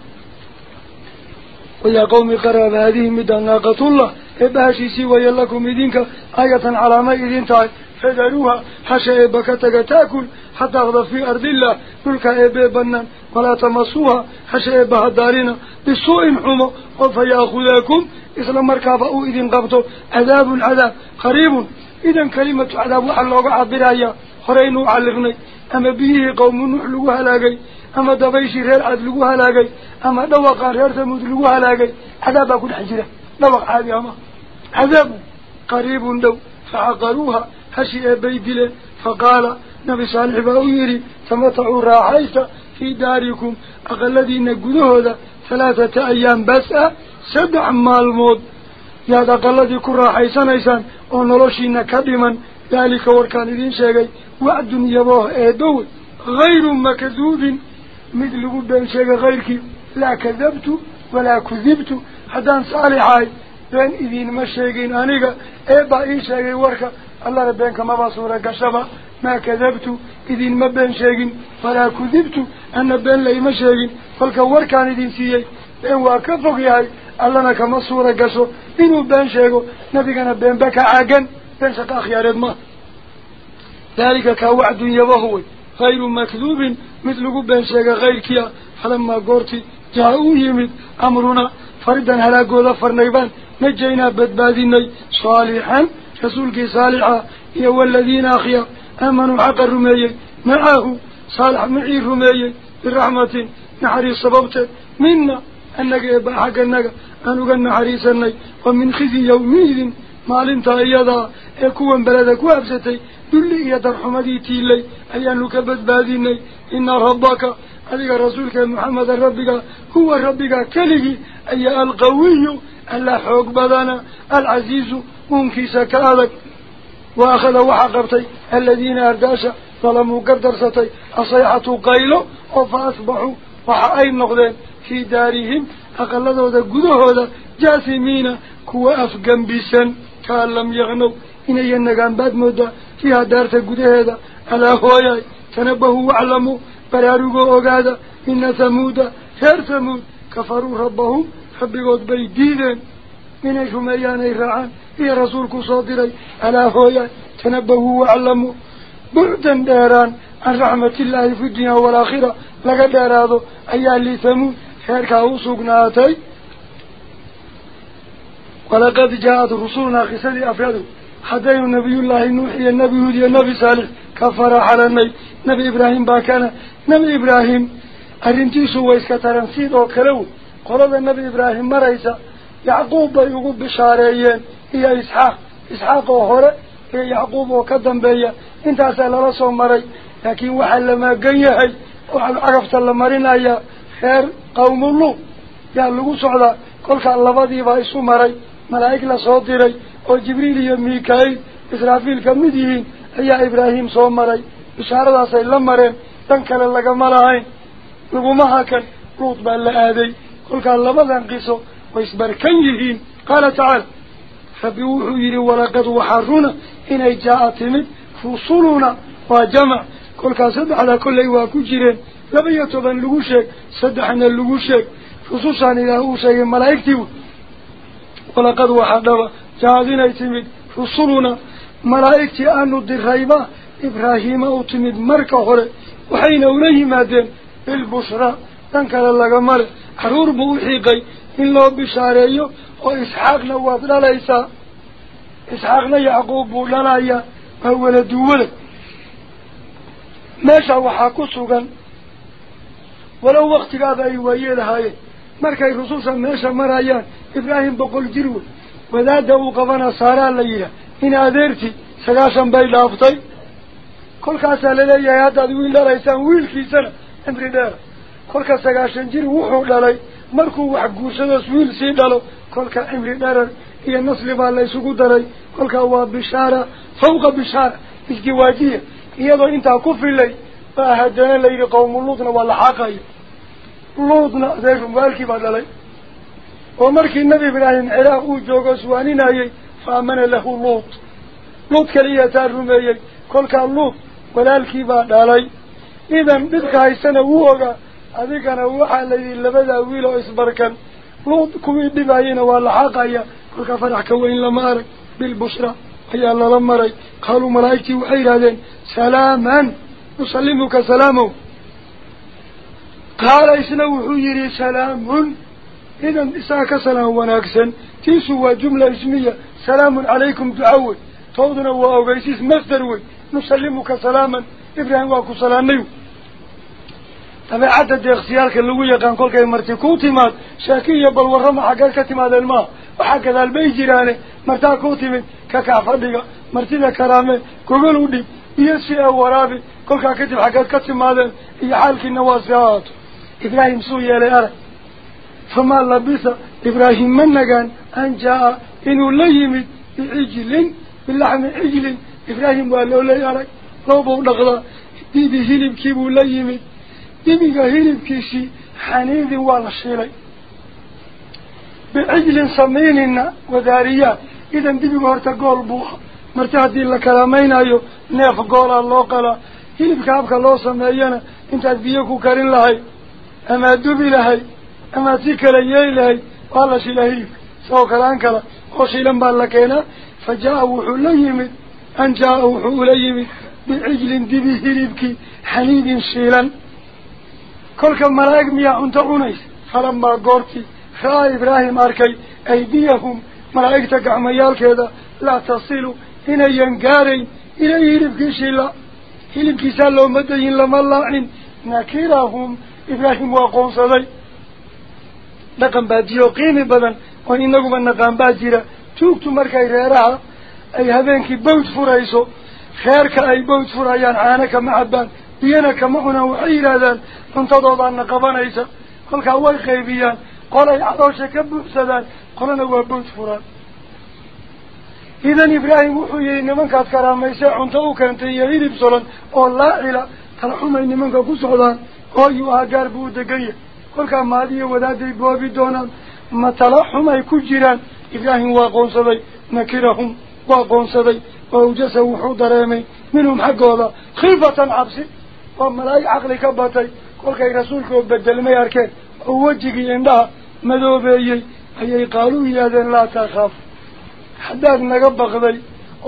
Speaker 2: ويا قومي قراب هذه مدى ناقة الله. إبهاشي سوى لكم إذنك آية على ما إذن تعي فدروها حشا إبكتك تأكل حتى أغضى في أرض الله. تلك إبه بنان. ولا تمسوها حشا إبها دارنا بسوء حمى. وفيأخذكم إسلام مركبه إذن قبطه عذاب العذاب قريب. إذن كلمة عذاب وحلوك عبرايا خرينو علقني أما به قوم نوح لغو هلاقي أما دبيشي رير عد لغو هلاقي أما دوقا رير ثمود لغو هلاقي عذاب كل حجرة. دوق عادي أما. عذاب قريب دو. فعقروها. هشي بيدله. فقال نبي صالح بأويري تمتعوا راحيسا في داركم. أقلدين قدوه ثلاثة أيام بس سبع مالمود يا أقلدي كل راحيسا نيسان ونلوشينا كدما ذلك وركان إذن شاقي وعد يبوه ايدوه غير مكذوب. مثل قبان شيء غيرك. لا كذبت ولا كذبت. بين إذين ما شيقين أنيقا إيبا إي شيقي وركا الله ربينك ما بصورة قشبا ما كذبت إذين ما بين شيقين ولا كذبت أنا بين لي ما شيقين فالك وركان إذين سيئي إن واكفق ياي الله كما صورة قشو إنو بين شيقو نبينا بين بكا عاقن بين شقا خيارات ما ذلك كوعد يبهوي غير مكذوب مثل قبان شيء غير كيا فلما قرتي جاءوا يمد أمرنا فردا هلا قولا فرنيبان نجينا بدبادين صالحا رسولك صالحا. يا والذين أخيا أمنوا حق الرمي معه صالح معي الرمي. بالرحمة نحري صببت منا أنك يبقى حق أنك أنك نحري سني. ومن خزي يوميذ ما لنت أيضا. يكون بلدك وابستي دلي إيضا تي لي أي أنك بدبادني إن ربك هذا رسولك محمد ربك هو ربك كله. أي القوي ألا حوق بذانا العزيز منكي سكالك وأخذ وحقبتي الذين أرداشا ظلموا قدرستي أصيحة قيلو فأصبحوا وحأي النقدين في دارهم أقل هذا قدو هذا جاثمين. كوا أفقن كان لم يغنوا. إن ينقان بعد مدى فيها دارت قدو هذا ألا هوايا تنبهوا وعلموا برارقوا أقادا إن ثمود هر ثمود كفروا ربهم حبيقود بي ديدين من شمياني رعان إيا رسولك صادري. على هويا. تنبهوا وعلموا بعدا داران. عن رحمة الله في الدنيا والآخرة. لقد دارادو. أيها اللي ثمون حركة وصوقناتي ولقد جاءت رسولنا خسالي أفياده حدي نبي الله نوحي. النبي هدي. النبي صالح. كفر على النبي. نبي إبراهيم باكانا. نبي إبراهيم. أرنتيسو ويسكتران سيد وكلاود سيد وكلو قرد النبي إبراهيم مريسا يعقوب يقول بشاريين. هي إسحاق. إسحاق وهورة. هي يعقوب وكدن بيا انت أسأل رسول مري. لكن وحل ما قيهي وحل عرفت المرين يا خير قوم الله. يا لغو سعدا كل كان لبدي بايسو مري. ملائك لا soo diray oo jibriil iyo miikaayil israafiil ka mid yihiin ayaa ibraahim soo maray bishaaradaasay la mareen dan kale lagama lahayn laguma hakan luud baa la aaday كل كلمه انقيسو ويس بركنجين قال تعالى فبيوحيل ولقد وحرنا ان جاءت من فصولنا وجمع كل كسد على كل واكجرين لم يتبن لو شيخ صدحنا لو شيخ خصوصا انه شيء ملائكتي ولقد وحدوا جاءنا من فصولنا ملائكتي ان الدريبا إبراهيم اوتمد مركه وحين اوليه مادن البشرى caruur buu u xiiqay in loo bishaareeyo oo isxaaqna waad dhalaysaa isxaaqna yacquub buu dhalayaa waa waladuwada meesha waxaa ku sugan walow waktigaaba ay waayeelahaayeen markay rususha meesha marayaan ibraahim boqol jir wey wadaada uu qabana saaraa la yidhaah in adeertii sagaashan bay dhaaftay kolkaasaa laleeyahay haddaad wiil dhalaysaan wiilkiisana cimri dheera wuxuu dhalay markuu wax guursadoos wiil sii dhalo kolka cimri dherar iyo nasli baa la isugu daray kolkaa waa bishaara fawqa bishaara isdiwaajiya iyadoo intaa ku filay baa haddana layidhi qawmu luudna waa laxaaqaya luudna adeer waalkii baa dhalay oo markii nebi ibraahim ciraaq uu joogo suwaaninayey fa aamana lahu luud luud kaliya taa rumeeyey kolkaa luud walaalkii baa dhalay idan dhibka haysana wuu ogaa أذيك أنا واحد الذي لبدا ويله إصبرك لوط كوي دبعينا والحقايا كل كفر حكوين لمارك بالبشرة هي الله لما رأي قالوا ملايكي وحير هذين سلاما نسلمك سلاما قال إسنا وحيري سلام إذن إساك سلام وناكسا تيسوا جملة اسمية سلام عليكم تعود توضنا وأوغيسيس مصدر نسلمك سلاما إبراهيم وأكو سلامي warrama xaggeed ka timaadeen maaha waxaa gadaal bay jiraane martaa ku timid ka kac fadhiga martida karaame gogol u dhig iyo si ee waraabi kolkaa kadib xaggeed ka timaadeen iyo xaalkiina waa si ahaato ibraahim suu yeelay arag famaa labisa ibraahim ma nagaan an jaa-a inuu la yimid bicijlin bilaxmi cijlin ibraahim waa loolay arag loobuu dhaqdaa dibi hilibkiibuu la yimid دمي هيرب كيسي حنيد ولا شيء بعجل صميننا وداريا إذا دمي قهرت قول بوح مرتادي الله كلامين أيو نف قول الله قال هيرب كابك الله صمينا أنت أبيك وكرين لهي. أما دبي لهي أما تيك ليه لهي. ولا شيء لهيرب سو كلام كلا. خشي لم بالكينا فجاء وحليم أن جاء وحليم بعجل دبي هيربك حنيد شيلان cunto cunaysa falamaa goortii ra'aa ibraahim arkay aydiyahum malaa'igta gacmayaalkeeda laa tasilu inayan gaarayn ilay hilibkii shila hilibkiisaa looma dayin lama laacin nakirahum ibraahim waa qoonsaday dhaqan baadiyo qiimi badan oon inaguba naqaan baa jira tuugtu markay reeraha ay habeenkii bawd furayso reerka ay bawd furayaan caano kama cabaan qaybiyaan qolay cadoosha ka buuxsadaan qolana waa bawd furaan idan ibraahim wuxuu yihi nimankaad karaamaysee cunto u keentay iyo hilib solan oo laacila tala xumay nimanka ku socdaan hooyuu ahaa gaar buu u degan yahay kolkaa maadiyo wadaaday boobi doonaan ma tala xumay ku jiraan ibraahim waa qoonsaday nakirahum waa qoonsaday oo awjasa wuxuu dareemay minhum xaggooda khiifatan cabsi batay kolkay rasuulka oo bedelmay arkeen oo wejigii indhaha madoobeeyey ayay qaaluu yidhahdeen laa takhaaf haddaad naga baqday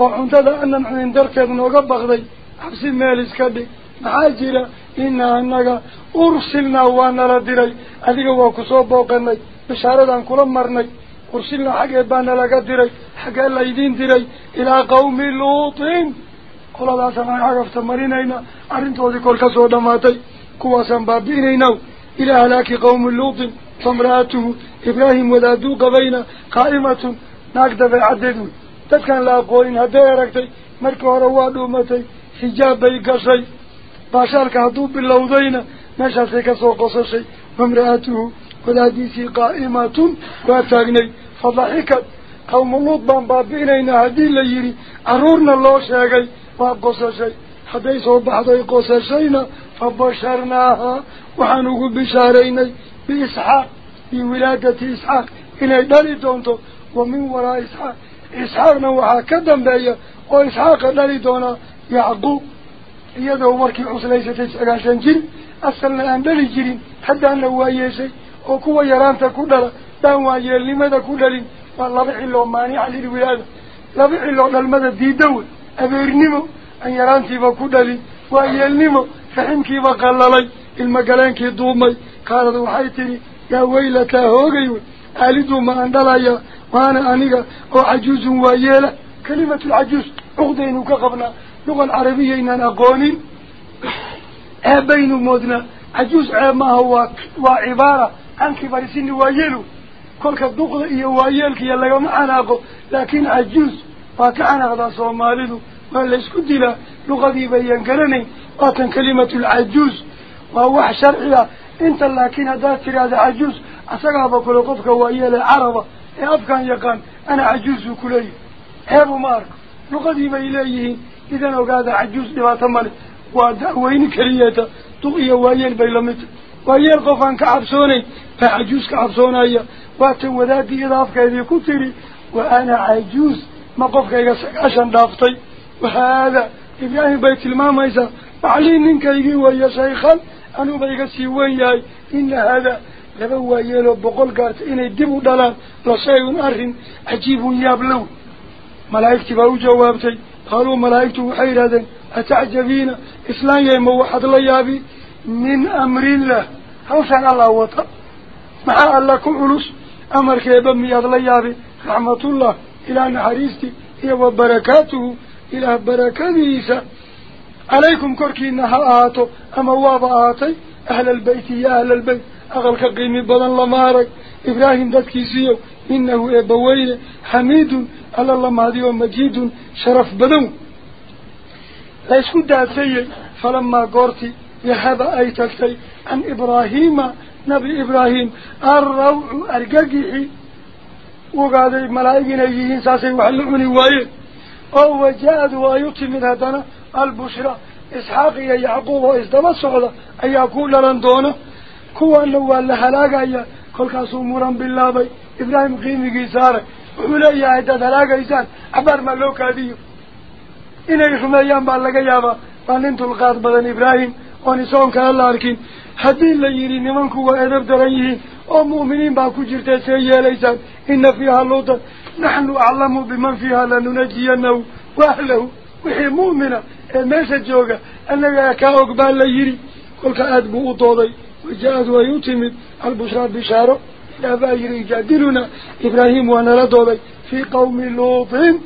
Speaker 2: oo cuntada anan cunin darteed nooga baqday cabsi meel iska dhig maxaa jira inaa annaga ursilnaa waa nala diray adiga waa kusoo booqanay bishaaradaan kula marnay ursilnaa xaggeed baa nalaga diray xaggee laydiin diray ilaa qawmi luutin kol ka soo dhamaatay kuwaasaan baabi'inaynaw ilaa halaaki qawmi luutin famra'atuhu ibraahim wadaaduu qabayna qaa'imatun naag dabeecaddeed wey dadkaan la aqoonin hadday aragtay markii hore waa dhuumatay xijaab bay gashay baashaalka hadduu bilowdayna meeshaasay kasoo qosashay wamra'atuhu wadaadiisii qaa'imatun waa taagnay fadaxikad qawmu luud baan baabi'inaynaa haddii la yidhi carruurna loo sheegay وقصشي حتي صباح ذي قصشينا فبشرناها وحنوه بشارين بإسحاق بولادة إسحاق إلي داري دونتو. ومن وراء إسحاق إسحاق إسحاقنا وحاكدن بأي وإسحاق دالي دونا يعقوب. إياد ووركي عسليسة تسألاشان جن أسألنا أن داري جرين حتى أنه وإيسي وكو يران تكودر دان وإيال لماذا كودرين فالله بحي اللهم ماني عزيز الولادة لا بحي اللهم المدى دي دول. أبيرنمو أن يرانتي بكودلي وأيالنمو فحنكي بقللي المقالانكي دومي. قالت وحيتني يا ويلة هوغي أهلدو ما أندلايا وأنا أنيقا وعجوز وأيالة كلمة العجوز عقدين وكقبنا لغة العربية إننا قونين أبين مودنا. عجوز عما هو وعبارة. عن كبارسين وأيالو كل كدوغ إيا وأيالك يلا يوم أناقو لكن عجوز عجوز كل إيه عجوز وكعنا غدا صومالدو ولا اسكت لا لغة دي بيان كلني وكان كلمة العجوز. وهو شرعي. إنت لكن هذا ترى هذا عجوز. أسقى بكل قفك وايل العربة أفكان يقان. أنا عجوز كلي. هذا مارك. لغدي ما إليه إذا وقاد عجوز دبات مالك وين كريته تقي وين بيلمت وين قفان كعبسوني. فعجوز كعبسوني. واتن وذاتي ما قفك يقصك عشان دافتي. وهذا إبراهيم بيت الماما إذا معلين منك يجي ويا شيخا أنا بيقسي وياي إن هذا لبوا يلو بقول قارت. إن يدبوا دلان لشيء أرهن. عجيب يابلون ملائكتي باو جوابتي. قالوا ملائكتي وحيرادا أتعجبين. إسلام يما وحد الله من أمر الله. حوشان الله وطا. مع الله كعلوس أمر كيبا مياد الله رحمة الله. إلى نحريستي هي وبركاته إلى بركاته عليكم كركي آتو أما وابا آتي. أهل البيت يا أهل البيت. أغلق قيمي بدن لمارك. إبراهيم دادكي سيو إنه إبوين حميد. على الله مهدي ومجيد. شرف بدن. لا يسكن داتي فلما قرتي يهب أي تكتي عن إبراهيم نبي إبراهيم الروع أرقاقه وقال الملائكين يجيهين ساسي وحلعني وايه أو وجاءت ويطي من هدنا البشرى. إسحاق يا يعقوب وإسدام الصعودة أي يقول لندونه كوا أنه اللي هلاقا كل كاسو مران بالله بي. إبراهيم قيمي قيسارك وحولي عدد هلاقا إيسان عبار ملوك هذه إنا يخميان بالله يابا فاننتو القاد بدن إبراهيم. ونسون أركين. هدين ليري نمانكو وإدب دريه أو مؤمنين باكو جرت سيئة ليسا إن فيها اللوطة نحن أعلم بمن فيها لننجينه وأهله وحي مؤمنة الميسة جوغة أنك أكاوك بان يري قلت أدبو أطوضي وجاءت ويؤتمد البشرى بشارة لا فأجري جادلنا إبراهيم وأنا لطوضي في قوم اللوطين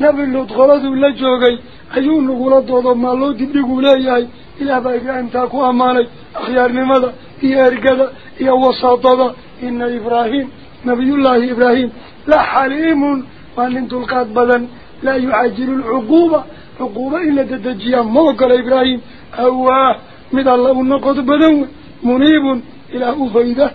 Speaker 2: نبي اللوت غلط ولا جوجي. أيون غلط هذا ما لو تبي قولي إيه جاي إلى بعد أنت أكو أماني. أخيارني ماذا هي إيه أرجلا هي إيه إن إبراهيم نبي الله إبراهيم لا حليم وأنت القات بدن. لا يعجل العقوبة. عقوبة إلا تدجيا موقع إبراهيم. أواه من الله النقض بدن. منيب إلى أفيده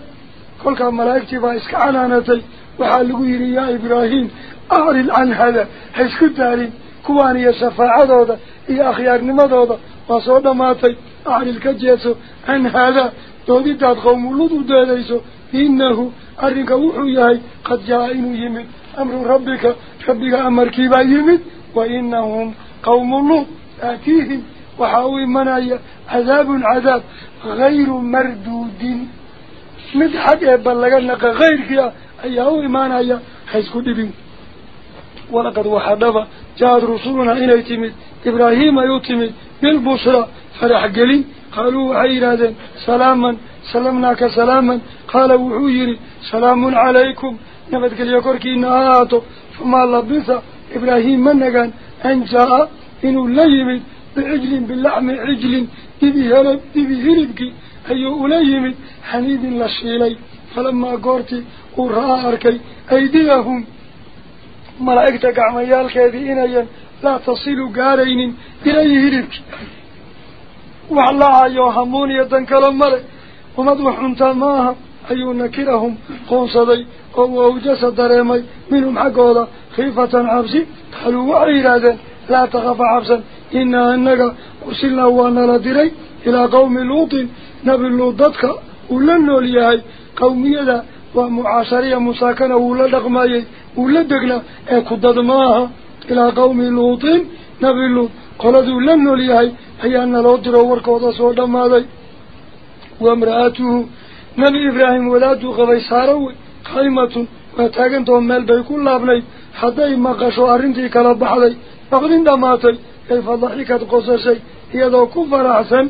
Speaker 2: كل كان ملائك تبا إسكعنا نتي وحالقوا إليا إبراهيم. أعرض عن هذا. حيث كنت أعرض كواني شفاعة هذا إيا أخيار نمد هذا وصعد ماتي. أعرض كجيسو عن هذا. تودي داد قوم اللوت وداليسو إنه أرنك وحوياي قد جاءين يمد. أمر ربك ربك أمر كيبا يمد. وإنهم قوم اللوت آتيهم وحاوي منايا. عذاب عذاب. غير مردود. مد حد يبلغنك غير كيا. أيهو إيمانايا. حيث كنت بيه ولقد وحدف جاءت رسولنا إن يتمد إبراهيم يتمد بالبشرة فرح قلي قالوا عيرادا سلاما. سلمناك سلاما. قال وحويري سلام عليكم. نبت قل يقرك آتو فما لبث إبراهيم من منك أن جاء. إنه ليمد بعجل باللعم عجل. إذ هربك أي ليمد حنيد لشيلي. فلما قرتي. ورأى أركي. أيديهم. ملائكتا قعميال كاذئين أيان لا تصيلوا قارين إلى يهربك وعلاها ايو هموني يدنك الامالي ومدو حنتا ماها. أيو نكرهم قنصدي أو اوجس دريمي منهم حقودا خيفة عبسي حلو عيرادا لا تخف عبسا إنا أنك وصلنا وأنا لديري. إلى قوم لوط. نبي اللوطتك ولنو لياهي قومي ذا. ومعاشرية مساكنة ولدغمي dad maaha ilaa qawmi luutin nabi luut qoladuu la nool yahay ayaana loo diro warkooda soo dhammaaday waamra'atuhu nebi ibraahim wadaaduu qabay saaro wey qaa'imatun waa taagantoo meel bay ku laabnayd hadday maqasho arrintii kala baxday baqdin dhammaatay ay fadaxikad qosashay iyadoo ku faraxsan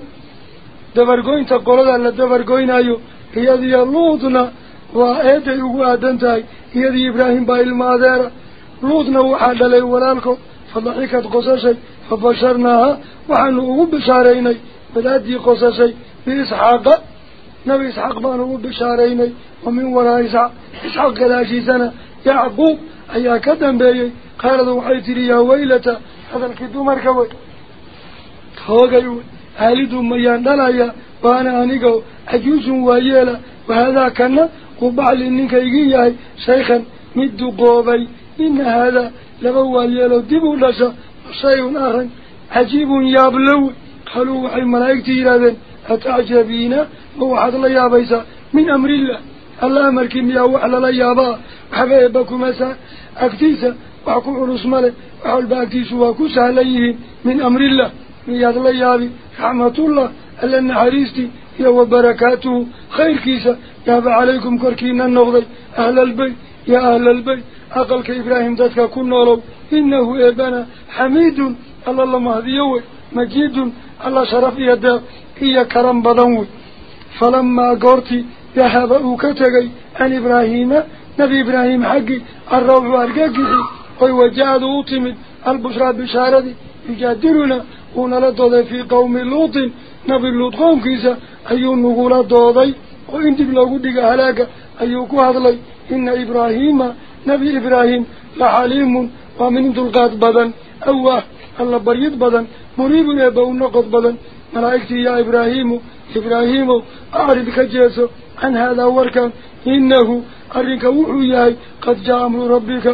Speaker 2: dabargoynta qolada la dabargoynayo iyadiyo luudna tahay iyadii ibraahim baa ilma adeera luudna waxaa dhalay walaalkood fadaxikad qosashay fabasharnaaha waxaanu ugu bishaaraynay wadaadii qosashay biisxaaqa nabi isxaaq baanu ugu bishaaraynay wa min waraa isxaaq isxaaq gadaashiisana yacquub ayaa ka dambeeyey qaaladu waxay tidhi yaa waylata hadalkii dumarka wey hoogay wey aalidu mayaan dhalaya waana anigo cajuusun waayeela wahadaa kana ubacli ninkaygii yahay shaykhan mid duqoobay ina haadaa laba waayeelo dib u dhasha shay-un arran cajiibun yaablow qaluu waxay malaa'igtii yidhahdeen atacjabiina ma waxaad la yaabaysaa min amrillah alla amarkii miyaa wax lala yaabaa waxba eebba kumasaa agtiisa wax ku culus male wax walba agtiisu waa ku sahlan yihiin min amrillah miyaad يا وبركاته خير كيسة. يا عليكم كركينا النغضي أهل البيت يا أهل البيت. أقل كإبراهيم ذاتك كن ألو إنه إبانا حميد. الله الله مهديوه مجيد. الله شرف يدا إيا كرم بضنوه فلما قرتي يحب أكتغي عن إبراهيم نبي إبراهيم حقي. الروح أرقاكه قوي وجاد أطمد البشرى بشارة يجادلنا. ونلده في قوم اللوطن نبي اللطقون كيسا أيو النقولة دوضي وإنتي بلغو ديك هلاك أيو كهضلي إن إبراهيم نبي إبراهيم لحليم ومن تلقات بدن أوه الله بريد بدن مريب يبون نقض بدن ملايكتي يا إبراهيم إبراهيم أعرف كجيسو عن هذا وركا إنه أرنك وحوياي قد جاء أمر ربك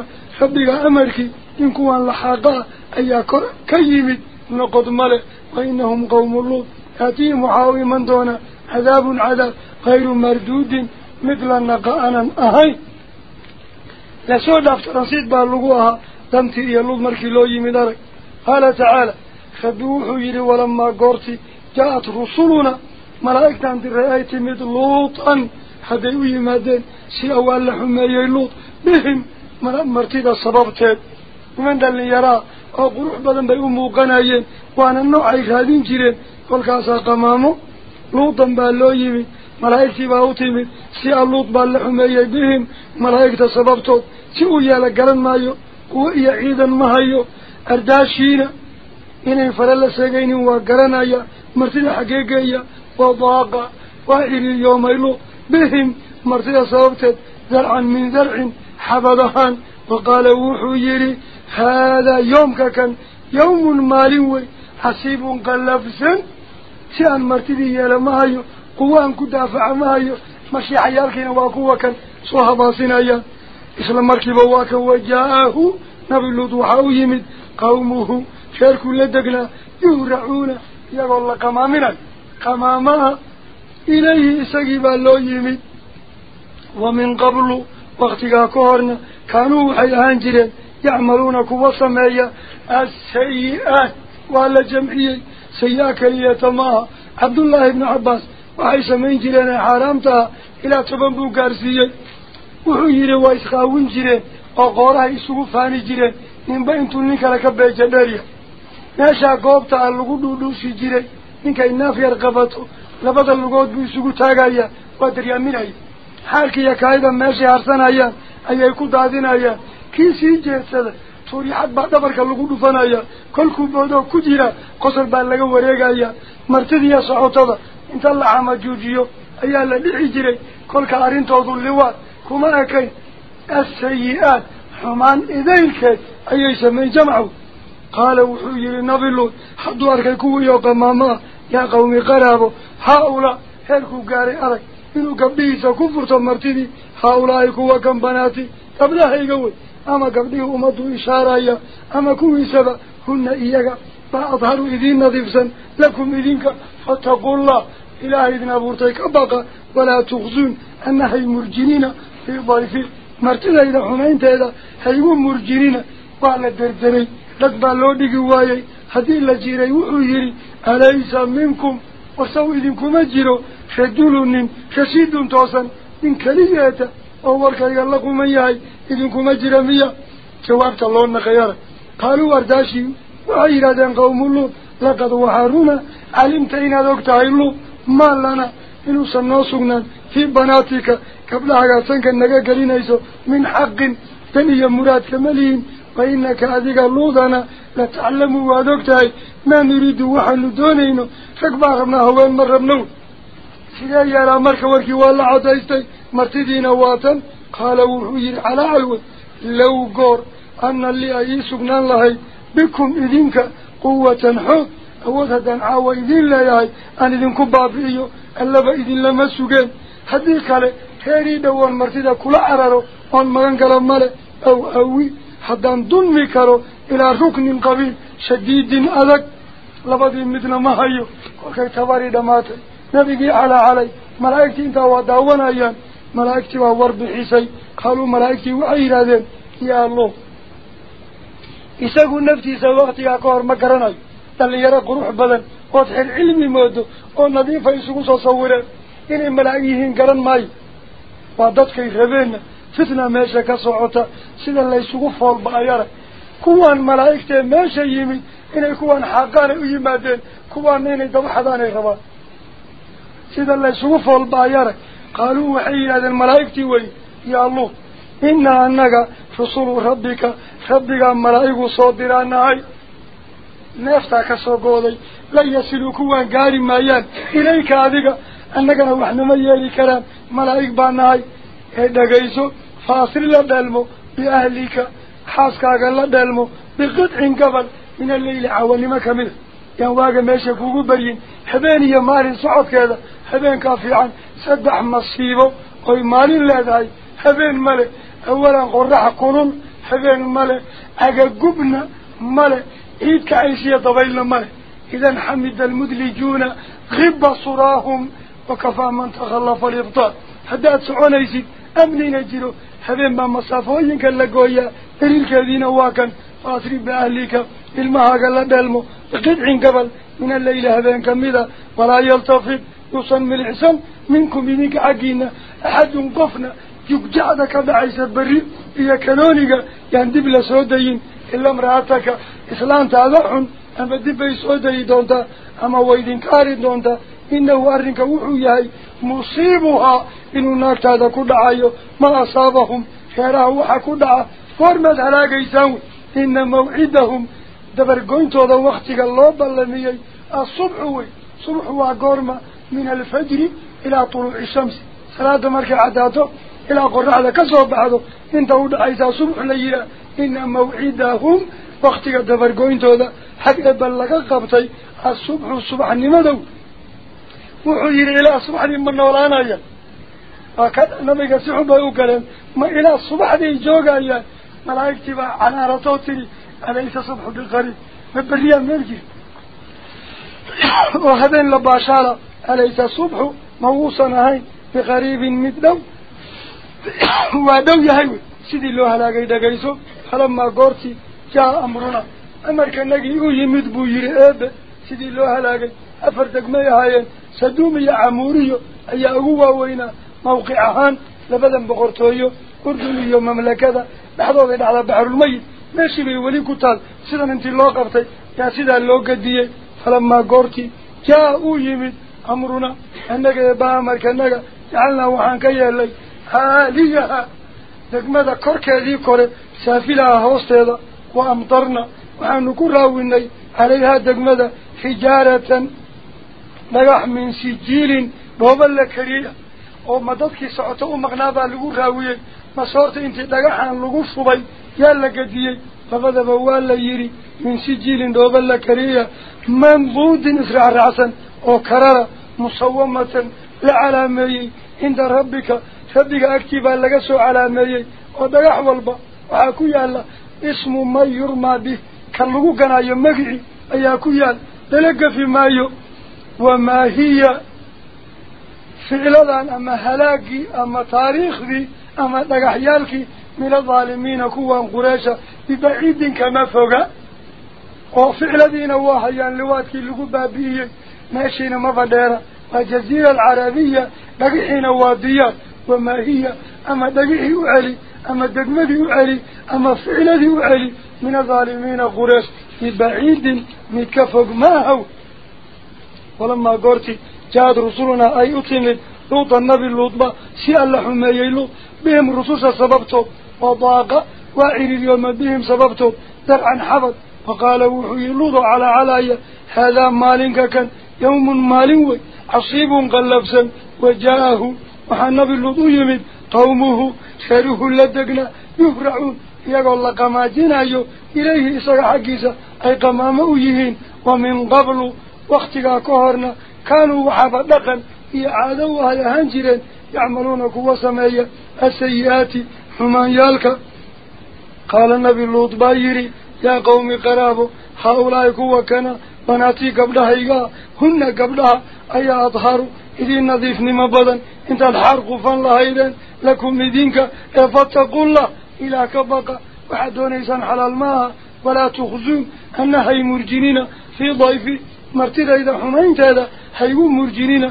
Speaker 2: ربك أمرك إن كوان لحاقا أي أكرا كيبت نقض ملك وإنهم قوم اللوت iman doonaa cadaabun cadaab hayru marduudin mid la naqa aanan ahayn lasoo dhaafto rasiid baa lagu ahaa dantii iyo luud markii loo yimid arag qaala tacaala rabbi wuxuu yidhi walamaa goortii jaa-at rusuluna malaa'igtan diray ay timid luutan hadday u yimaadeen si awaan la xumeeyey luut bihim martida sababteed niman dhallinyaraa oo qurux والكاسا قمامه لوطا بالله ملايكتي باوتهم سيا اللوط باللحمة يديهم ملايكتا سببتو سيو يالا قرن مايو قوئي عيدا مهيو أرداشينا إن الفرالة سيقين هو قرن ايا مرتدة حقيقة ايا وضاقة وإلي اليوم ايلو بهم مرتدة سببتت زرعا من زرع حفظهان وقال وحو يري هذا يومك كان يوم مالي حسيب قلب سنت si aan martidii yeela ma hayo kuwa aan ku daafaca ma hayo mashiixayaalkiina waa kuwa kan soo habaasinayaan isla markiiba waa kan wajaa-ahu nabi luud waxaa u yimid qawmuhu reerkuu la degnaa yuhracuuna iyagoo la qamaaminayo qamaamaha ilayhi isagii baa loo yimid wa min qablu waktigaa ka horna kaanuu waxay ahaan jireen yacmaluuna kuwa sameeya asayi-aat waa la jamciyey سياك ليتما. عبد الله بن عباس. وحيث من جلنا حرامتها إلى تبنبو قارسية. وحيره وإسخاون جلن وقوره إسوه فاني جلن من بين تنينك لك بجداريا ناشا قوبتا اللغو دوسي جلن منك إنافي أرقبته لبدا اللغو دوسيه تاقايا ودريا مني حالك يكايدا ماشي عرسان أيان أيكو دادين كي سيجي سيجي tuuryaxad baa dhabarka lagu dhufanaya kolkuu boodoo ku jira qosol baa laga wareegaya martidiiyo socotada inta la xamajuujiyo ayaa la dhici jiray kolka arrintoodu liwaad kuma ekayn asayi-aat xumaan idaylkeed ayay samayn jamcow qaala wuxuu yihi nabi luud hadduu arkay kuwiioo qamaamo ah yaa qawmi qaraabo haa-ulaa heerkuu gaaray arag inuu gabdhihiisa ku furto martidii haa-ulaahi kuwa kan banaati gabdhahayga wey ama kuwiisaba hunna iyaga baa adharu idiin nadiifsan lakum idinka fattaqullah ilaahay idin abuurtay ka baqa walaa tukhsuun ana hay murjinina fii dayfi martidayda xumaynteeda haygu murjinina waa la derderay dhag baa loo dhigi waayey haddii la jiray wuxuu yidhi alaysa minkum warsaw idinkuma jiro rajulunin rashiidun toosan nin keligeeta oo warkayga la quman yahay yidhahdeen qawmu luud laqad waxaa runa calimta inaad og tahay luud maa lana inuusan noo sugnaan fii banaatika gabdhahagaa sanka naga gelinayso min xaqin dan iyo muraadka malihin wa inaka adiga luudana la taclamu waad og tahay maa nuriidu waxaanu doonayno rag baan rabnaa haween ma rabnow sidee yeelaa marka warkii waa la cadaystay martidiina waatan wuxuu yidhi calaa calwad low goor ana li ay ii sugnaan lahayd bikum idinka quwatan xoog awood haddaan caawa idiin leeyahay aan idinku baabi'iyo allaba idinlama sugeen haddii kale reerii dhowoon martida kula cararo oon magan gala male aw awi haddaan dulmi karo ilaa ruknin qabiil shadiidin adag labadii midna ma hayo kolkay tabarii dhammaatay nabigii calaa calay malaa'igtii intaa waa daawanayaan ملائكتي وورب حيسي قالوا ملائكتي وعيرا ذن يا الله. إساقوا نفتي سواقتي يا قوار مكراني تلي يرى قروح بذن واضح العلم موده. ونظيفة يسوس وصورا إني ملائيهن قران ماي. وعددك إخبان فتنا ماشي كسوعوتا سيدا اللي يسوف والبعيارة كوان ملائكتي ماشي يمي إني كوان حقاني ويمادين. كوان إني دوحداني غبار سيدا اللي يسوف والبعيارة yidhahdeen malaa'igtii wey yaa alluh inaa annaga rusulu rabbika rabbigaa malaa'igu soo diraanahay neeftaa ka soo gooday la yasiluu kuwaan gaari maayaan ilayka adiga annagana waxnama yeeli karaan malaa'ig baa nahay ee dhagayso fa asri la dheelmo biahlika xaaskaaga la dheelmo biqidcin gabal min alleyli cawanimo kamida yaan waaga meesha kugu baryin habeen iyo maalin socodkeeda habeenkaa fiican saddex masiibo oy maalin leedahay habeen male awalan qorax kulul habeen male agagubna male ciid kacaysiya dabaylna male idan xamida almudlijuuna khiba suraahum wakafaa man takhallafa alibtaal haddaad soconaysid amnina jiro habeen baa masaafooyinka la gooyaa daliilkeediina waa kan faasri biahlika ilmahaaga la dheelmo biqidcin gabal min alleyli habeen kamida walaa yaltafid يصن من الحسن منكم إذنك أقينا أحد قفنا. يقجعتك بعيسى البري إيا كانونيك ياندب يعني لسعودين إلا مرأتك إسلام تعضحن أما دب يسعودين دونتا. أما ويدين كارد دونتا. إنه أرنك وحوياي مصيبها. إنه نارت هذا كدعا ما أصابهم. خيره وحكدعا فرما ذلك يساوي إن موعدهم. دبر قنت هذا وقتك. الله بلنيي الصبح وي. صبح وقرمه من الفجر إلى طلوع الشمس. صلاة مركعة ذاته إلى قرعة كسوة بعضه إن دود عيسى صبح ليه إن موعدهم وقت قدفر قوينتو ذا حق أبلغ قبطي. الصبح الصبح النمدو وحير إلى صبح من ورانا وكذا نبي قصيح بيوكرين ما إلى الصبح دي يا، ملايك تبع على رسوتي أليس صبح بالقريب؟ مبريا ملكي وهذا اللباشارة أليس الصبح؟ موصا هاي بقريب مدو ودو يهيو. سيدي الله هلاقي دقيسو فلما قرتي جاء أمرنا. أمر كان نقيقو يمدبو يرئيب سيدي الله هلاقي أفردك ميهاي سدومي عموريو. أي أقوى وينا. موقعهان. لبداً بغرطويو قردوليو مملكة. بحضوه على بحر الميت. ماشي بيولي كتال. سيدان انتي الله قفتي يا سيدان الله قدية. فلما قرتي جاء أو يمد eebba amarkanaga jacalnaa waxaan ka yeelnay haaliyaha degmada korkeedii kore saafilaha hoosteeda wa amtarna waxaanu ku raawinay calayhaa degmada xijaaratan dhagax min sijiilin dhooba la keliya oo ma dadkii socoto u maqnaa baa lagu raawiyey masoorta intii dhagaxan lagu shubay yaa la gediyey labadaba waa la yidhi min sijiilin dhooba la keliya manduudin israacraacsan calaameeyey cinda rabbika rabbiga agtii baa laga soo calaameeyey oo dhagax walba waxaa ku yaala ismu man yurmaa bih kan lagu ganaayo magicii ayaa ku yaal lala gafi maayo wamaa hiya ficladan ama halaagii ama taariikhdii ama dhagaxyaalkii min adaalimiina kuwan qureesha bibaciidin kama foga ماشينا مفديرة وجزيرة العربية دقيحين واديات. وما هي؟ أما دقيحي وعلي أما دقمدي وعلي أما فعلدي وعلي. من الظالمين قريش ببعيد متكفق ما هو. ولما قرتي جاءت رسولنا أي أتمد لوط النبي اللوطبة سي الله حمي لوط بهم رسوس سببته. وضاق وعير اليوم بهم سببته. درعا حفظ. فقال وحي لوط على علي هذا مالك كان يوم مالوي عصيب قلبسا وجاءه. وحا اللوط يمد قومه شاره لدقنا يفرعون. يقول لك ما جنايو إليه إساق حقيسا أي قمام أيهين ومن قبل وقتها كهرنا كانوا وحبا دقا إعادوا هذا هنجرين يعملون كوا سمايا السيئات حمان يالك. قال النبي اللوط بايري يا قوم قرابو هؤلاء كوا بناتي قبلها إيقا هن قبلها أي أظهروا إذن نظيف نما بدن انت الحرق فان لهيدن لكم مدينك فاتقوا الله إلى كبقى وحدون إيسان حلال ماها ولا تخزون أنها مرجنين في ضيفي مرتدى إذا حمين تاذا هيو مرجنين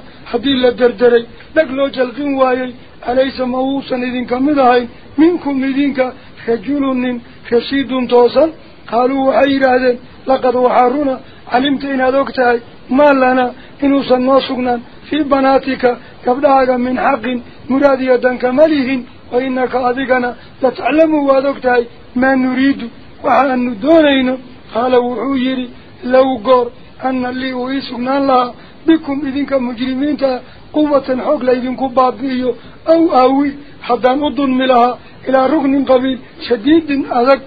Speaker 2: الله قالوا علمت إن هذا ما لنا إنو سنوصقنا في بناتك قبلها من حق مرادية كمالهن وإنك أذقنا. تتعلم وذكتها ما نريد وحن ندونين. قال وحويري لو قر أن اللي ويسقنا الله بكم إذنك مجرمين قوة حق لإذنكم بابيه أو أوي حتى نضن ملها إلى ركن قبيل شديد أذك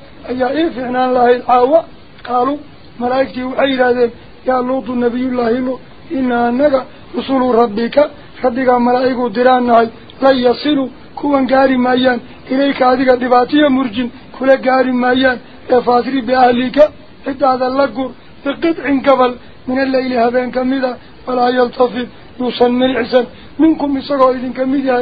Speaker 2: ملائكتي وحير هذا يا لوط النبي الله إنا أنك رسول ربك ربك ملائكه درانا لا يصلوا كوان قاري مايان إليك هذه دباتية مرجن كل قاري مايان يفاتري بأهليك حتى هذا اللقر بقطع قبل من الليل هذين كمذا ولا يلتفت يوسن من عسن منكم يسقوا إذن كمذا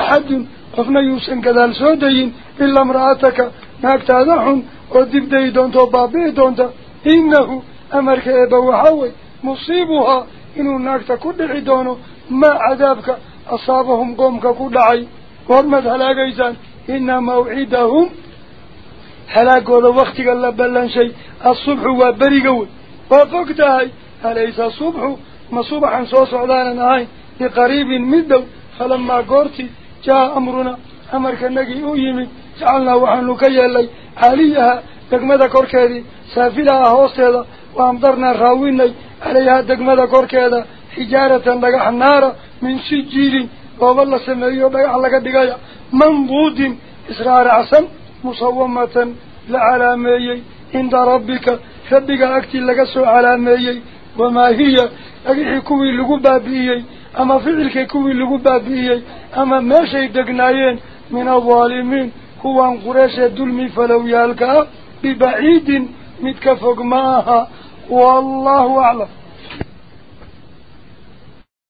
Speaker 2: أحد قفنا يوسن كذا السودين إلا امرأتك ناك تادحن ودب دي دونتو بابي دونتا إنه أمرك إبا وحاوي مصيبها إنه ناك تكون دونو ما عذابك أصابهم قومك كدعي قرمت هلاقيسان إن موعدهم. هلاقوا ذا وقتك الله بلان شيء. الصبح وبرقوا وفقتها أليس الصبح؟ ما صبحا صوص عدانا هاي بقريب مدو فلما قرتي جاء أمرنا. أمرك النقي أيمي جعلنا وحنك يلي. عليها. دقمدا سافلها هوستيدا وامضرنا راويني عليها دقمدا كوركيدا حجارة لقح النار من سجيل وظل سمعيه بيع لك دقايا. منبود إسرار عسن مصومة لعلامي عند ربك ربك أكتل لك سوء علامي وما هي؟ أجحي كوي لقبا بيي. أما فعلك كوي لقبا بيي. أما ما شيء دقنايين من الظالمين. هو أن قريش الدلمي فلو يالك متكفق معها والله أعلم.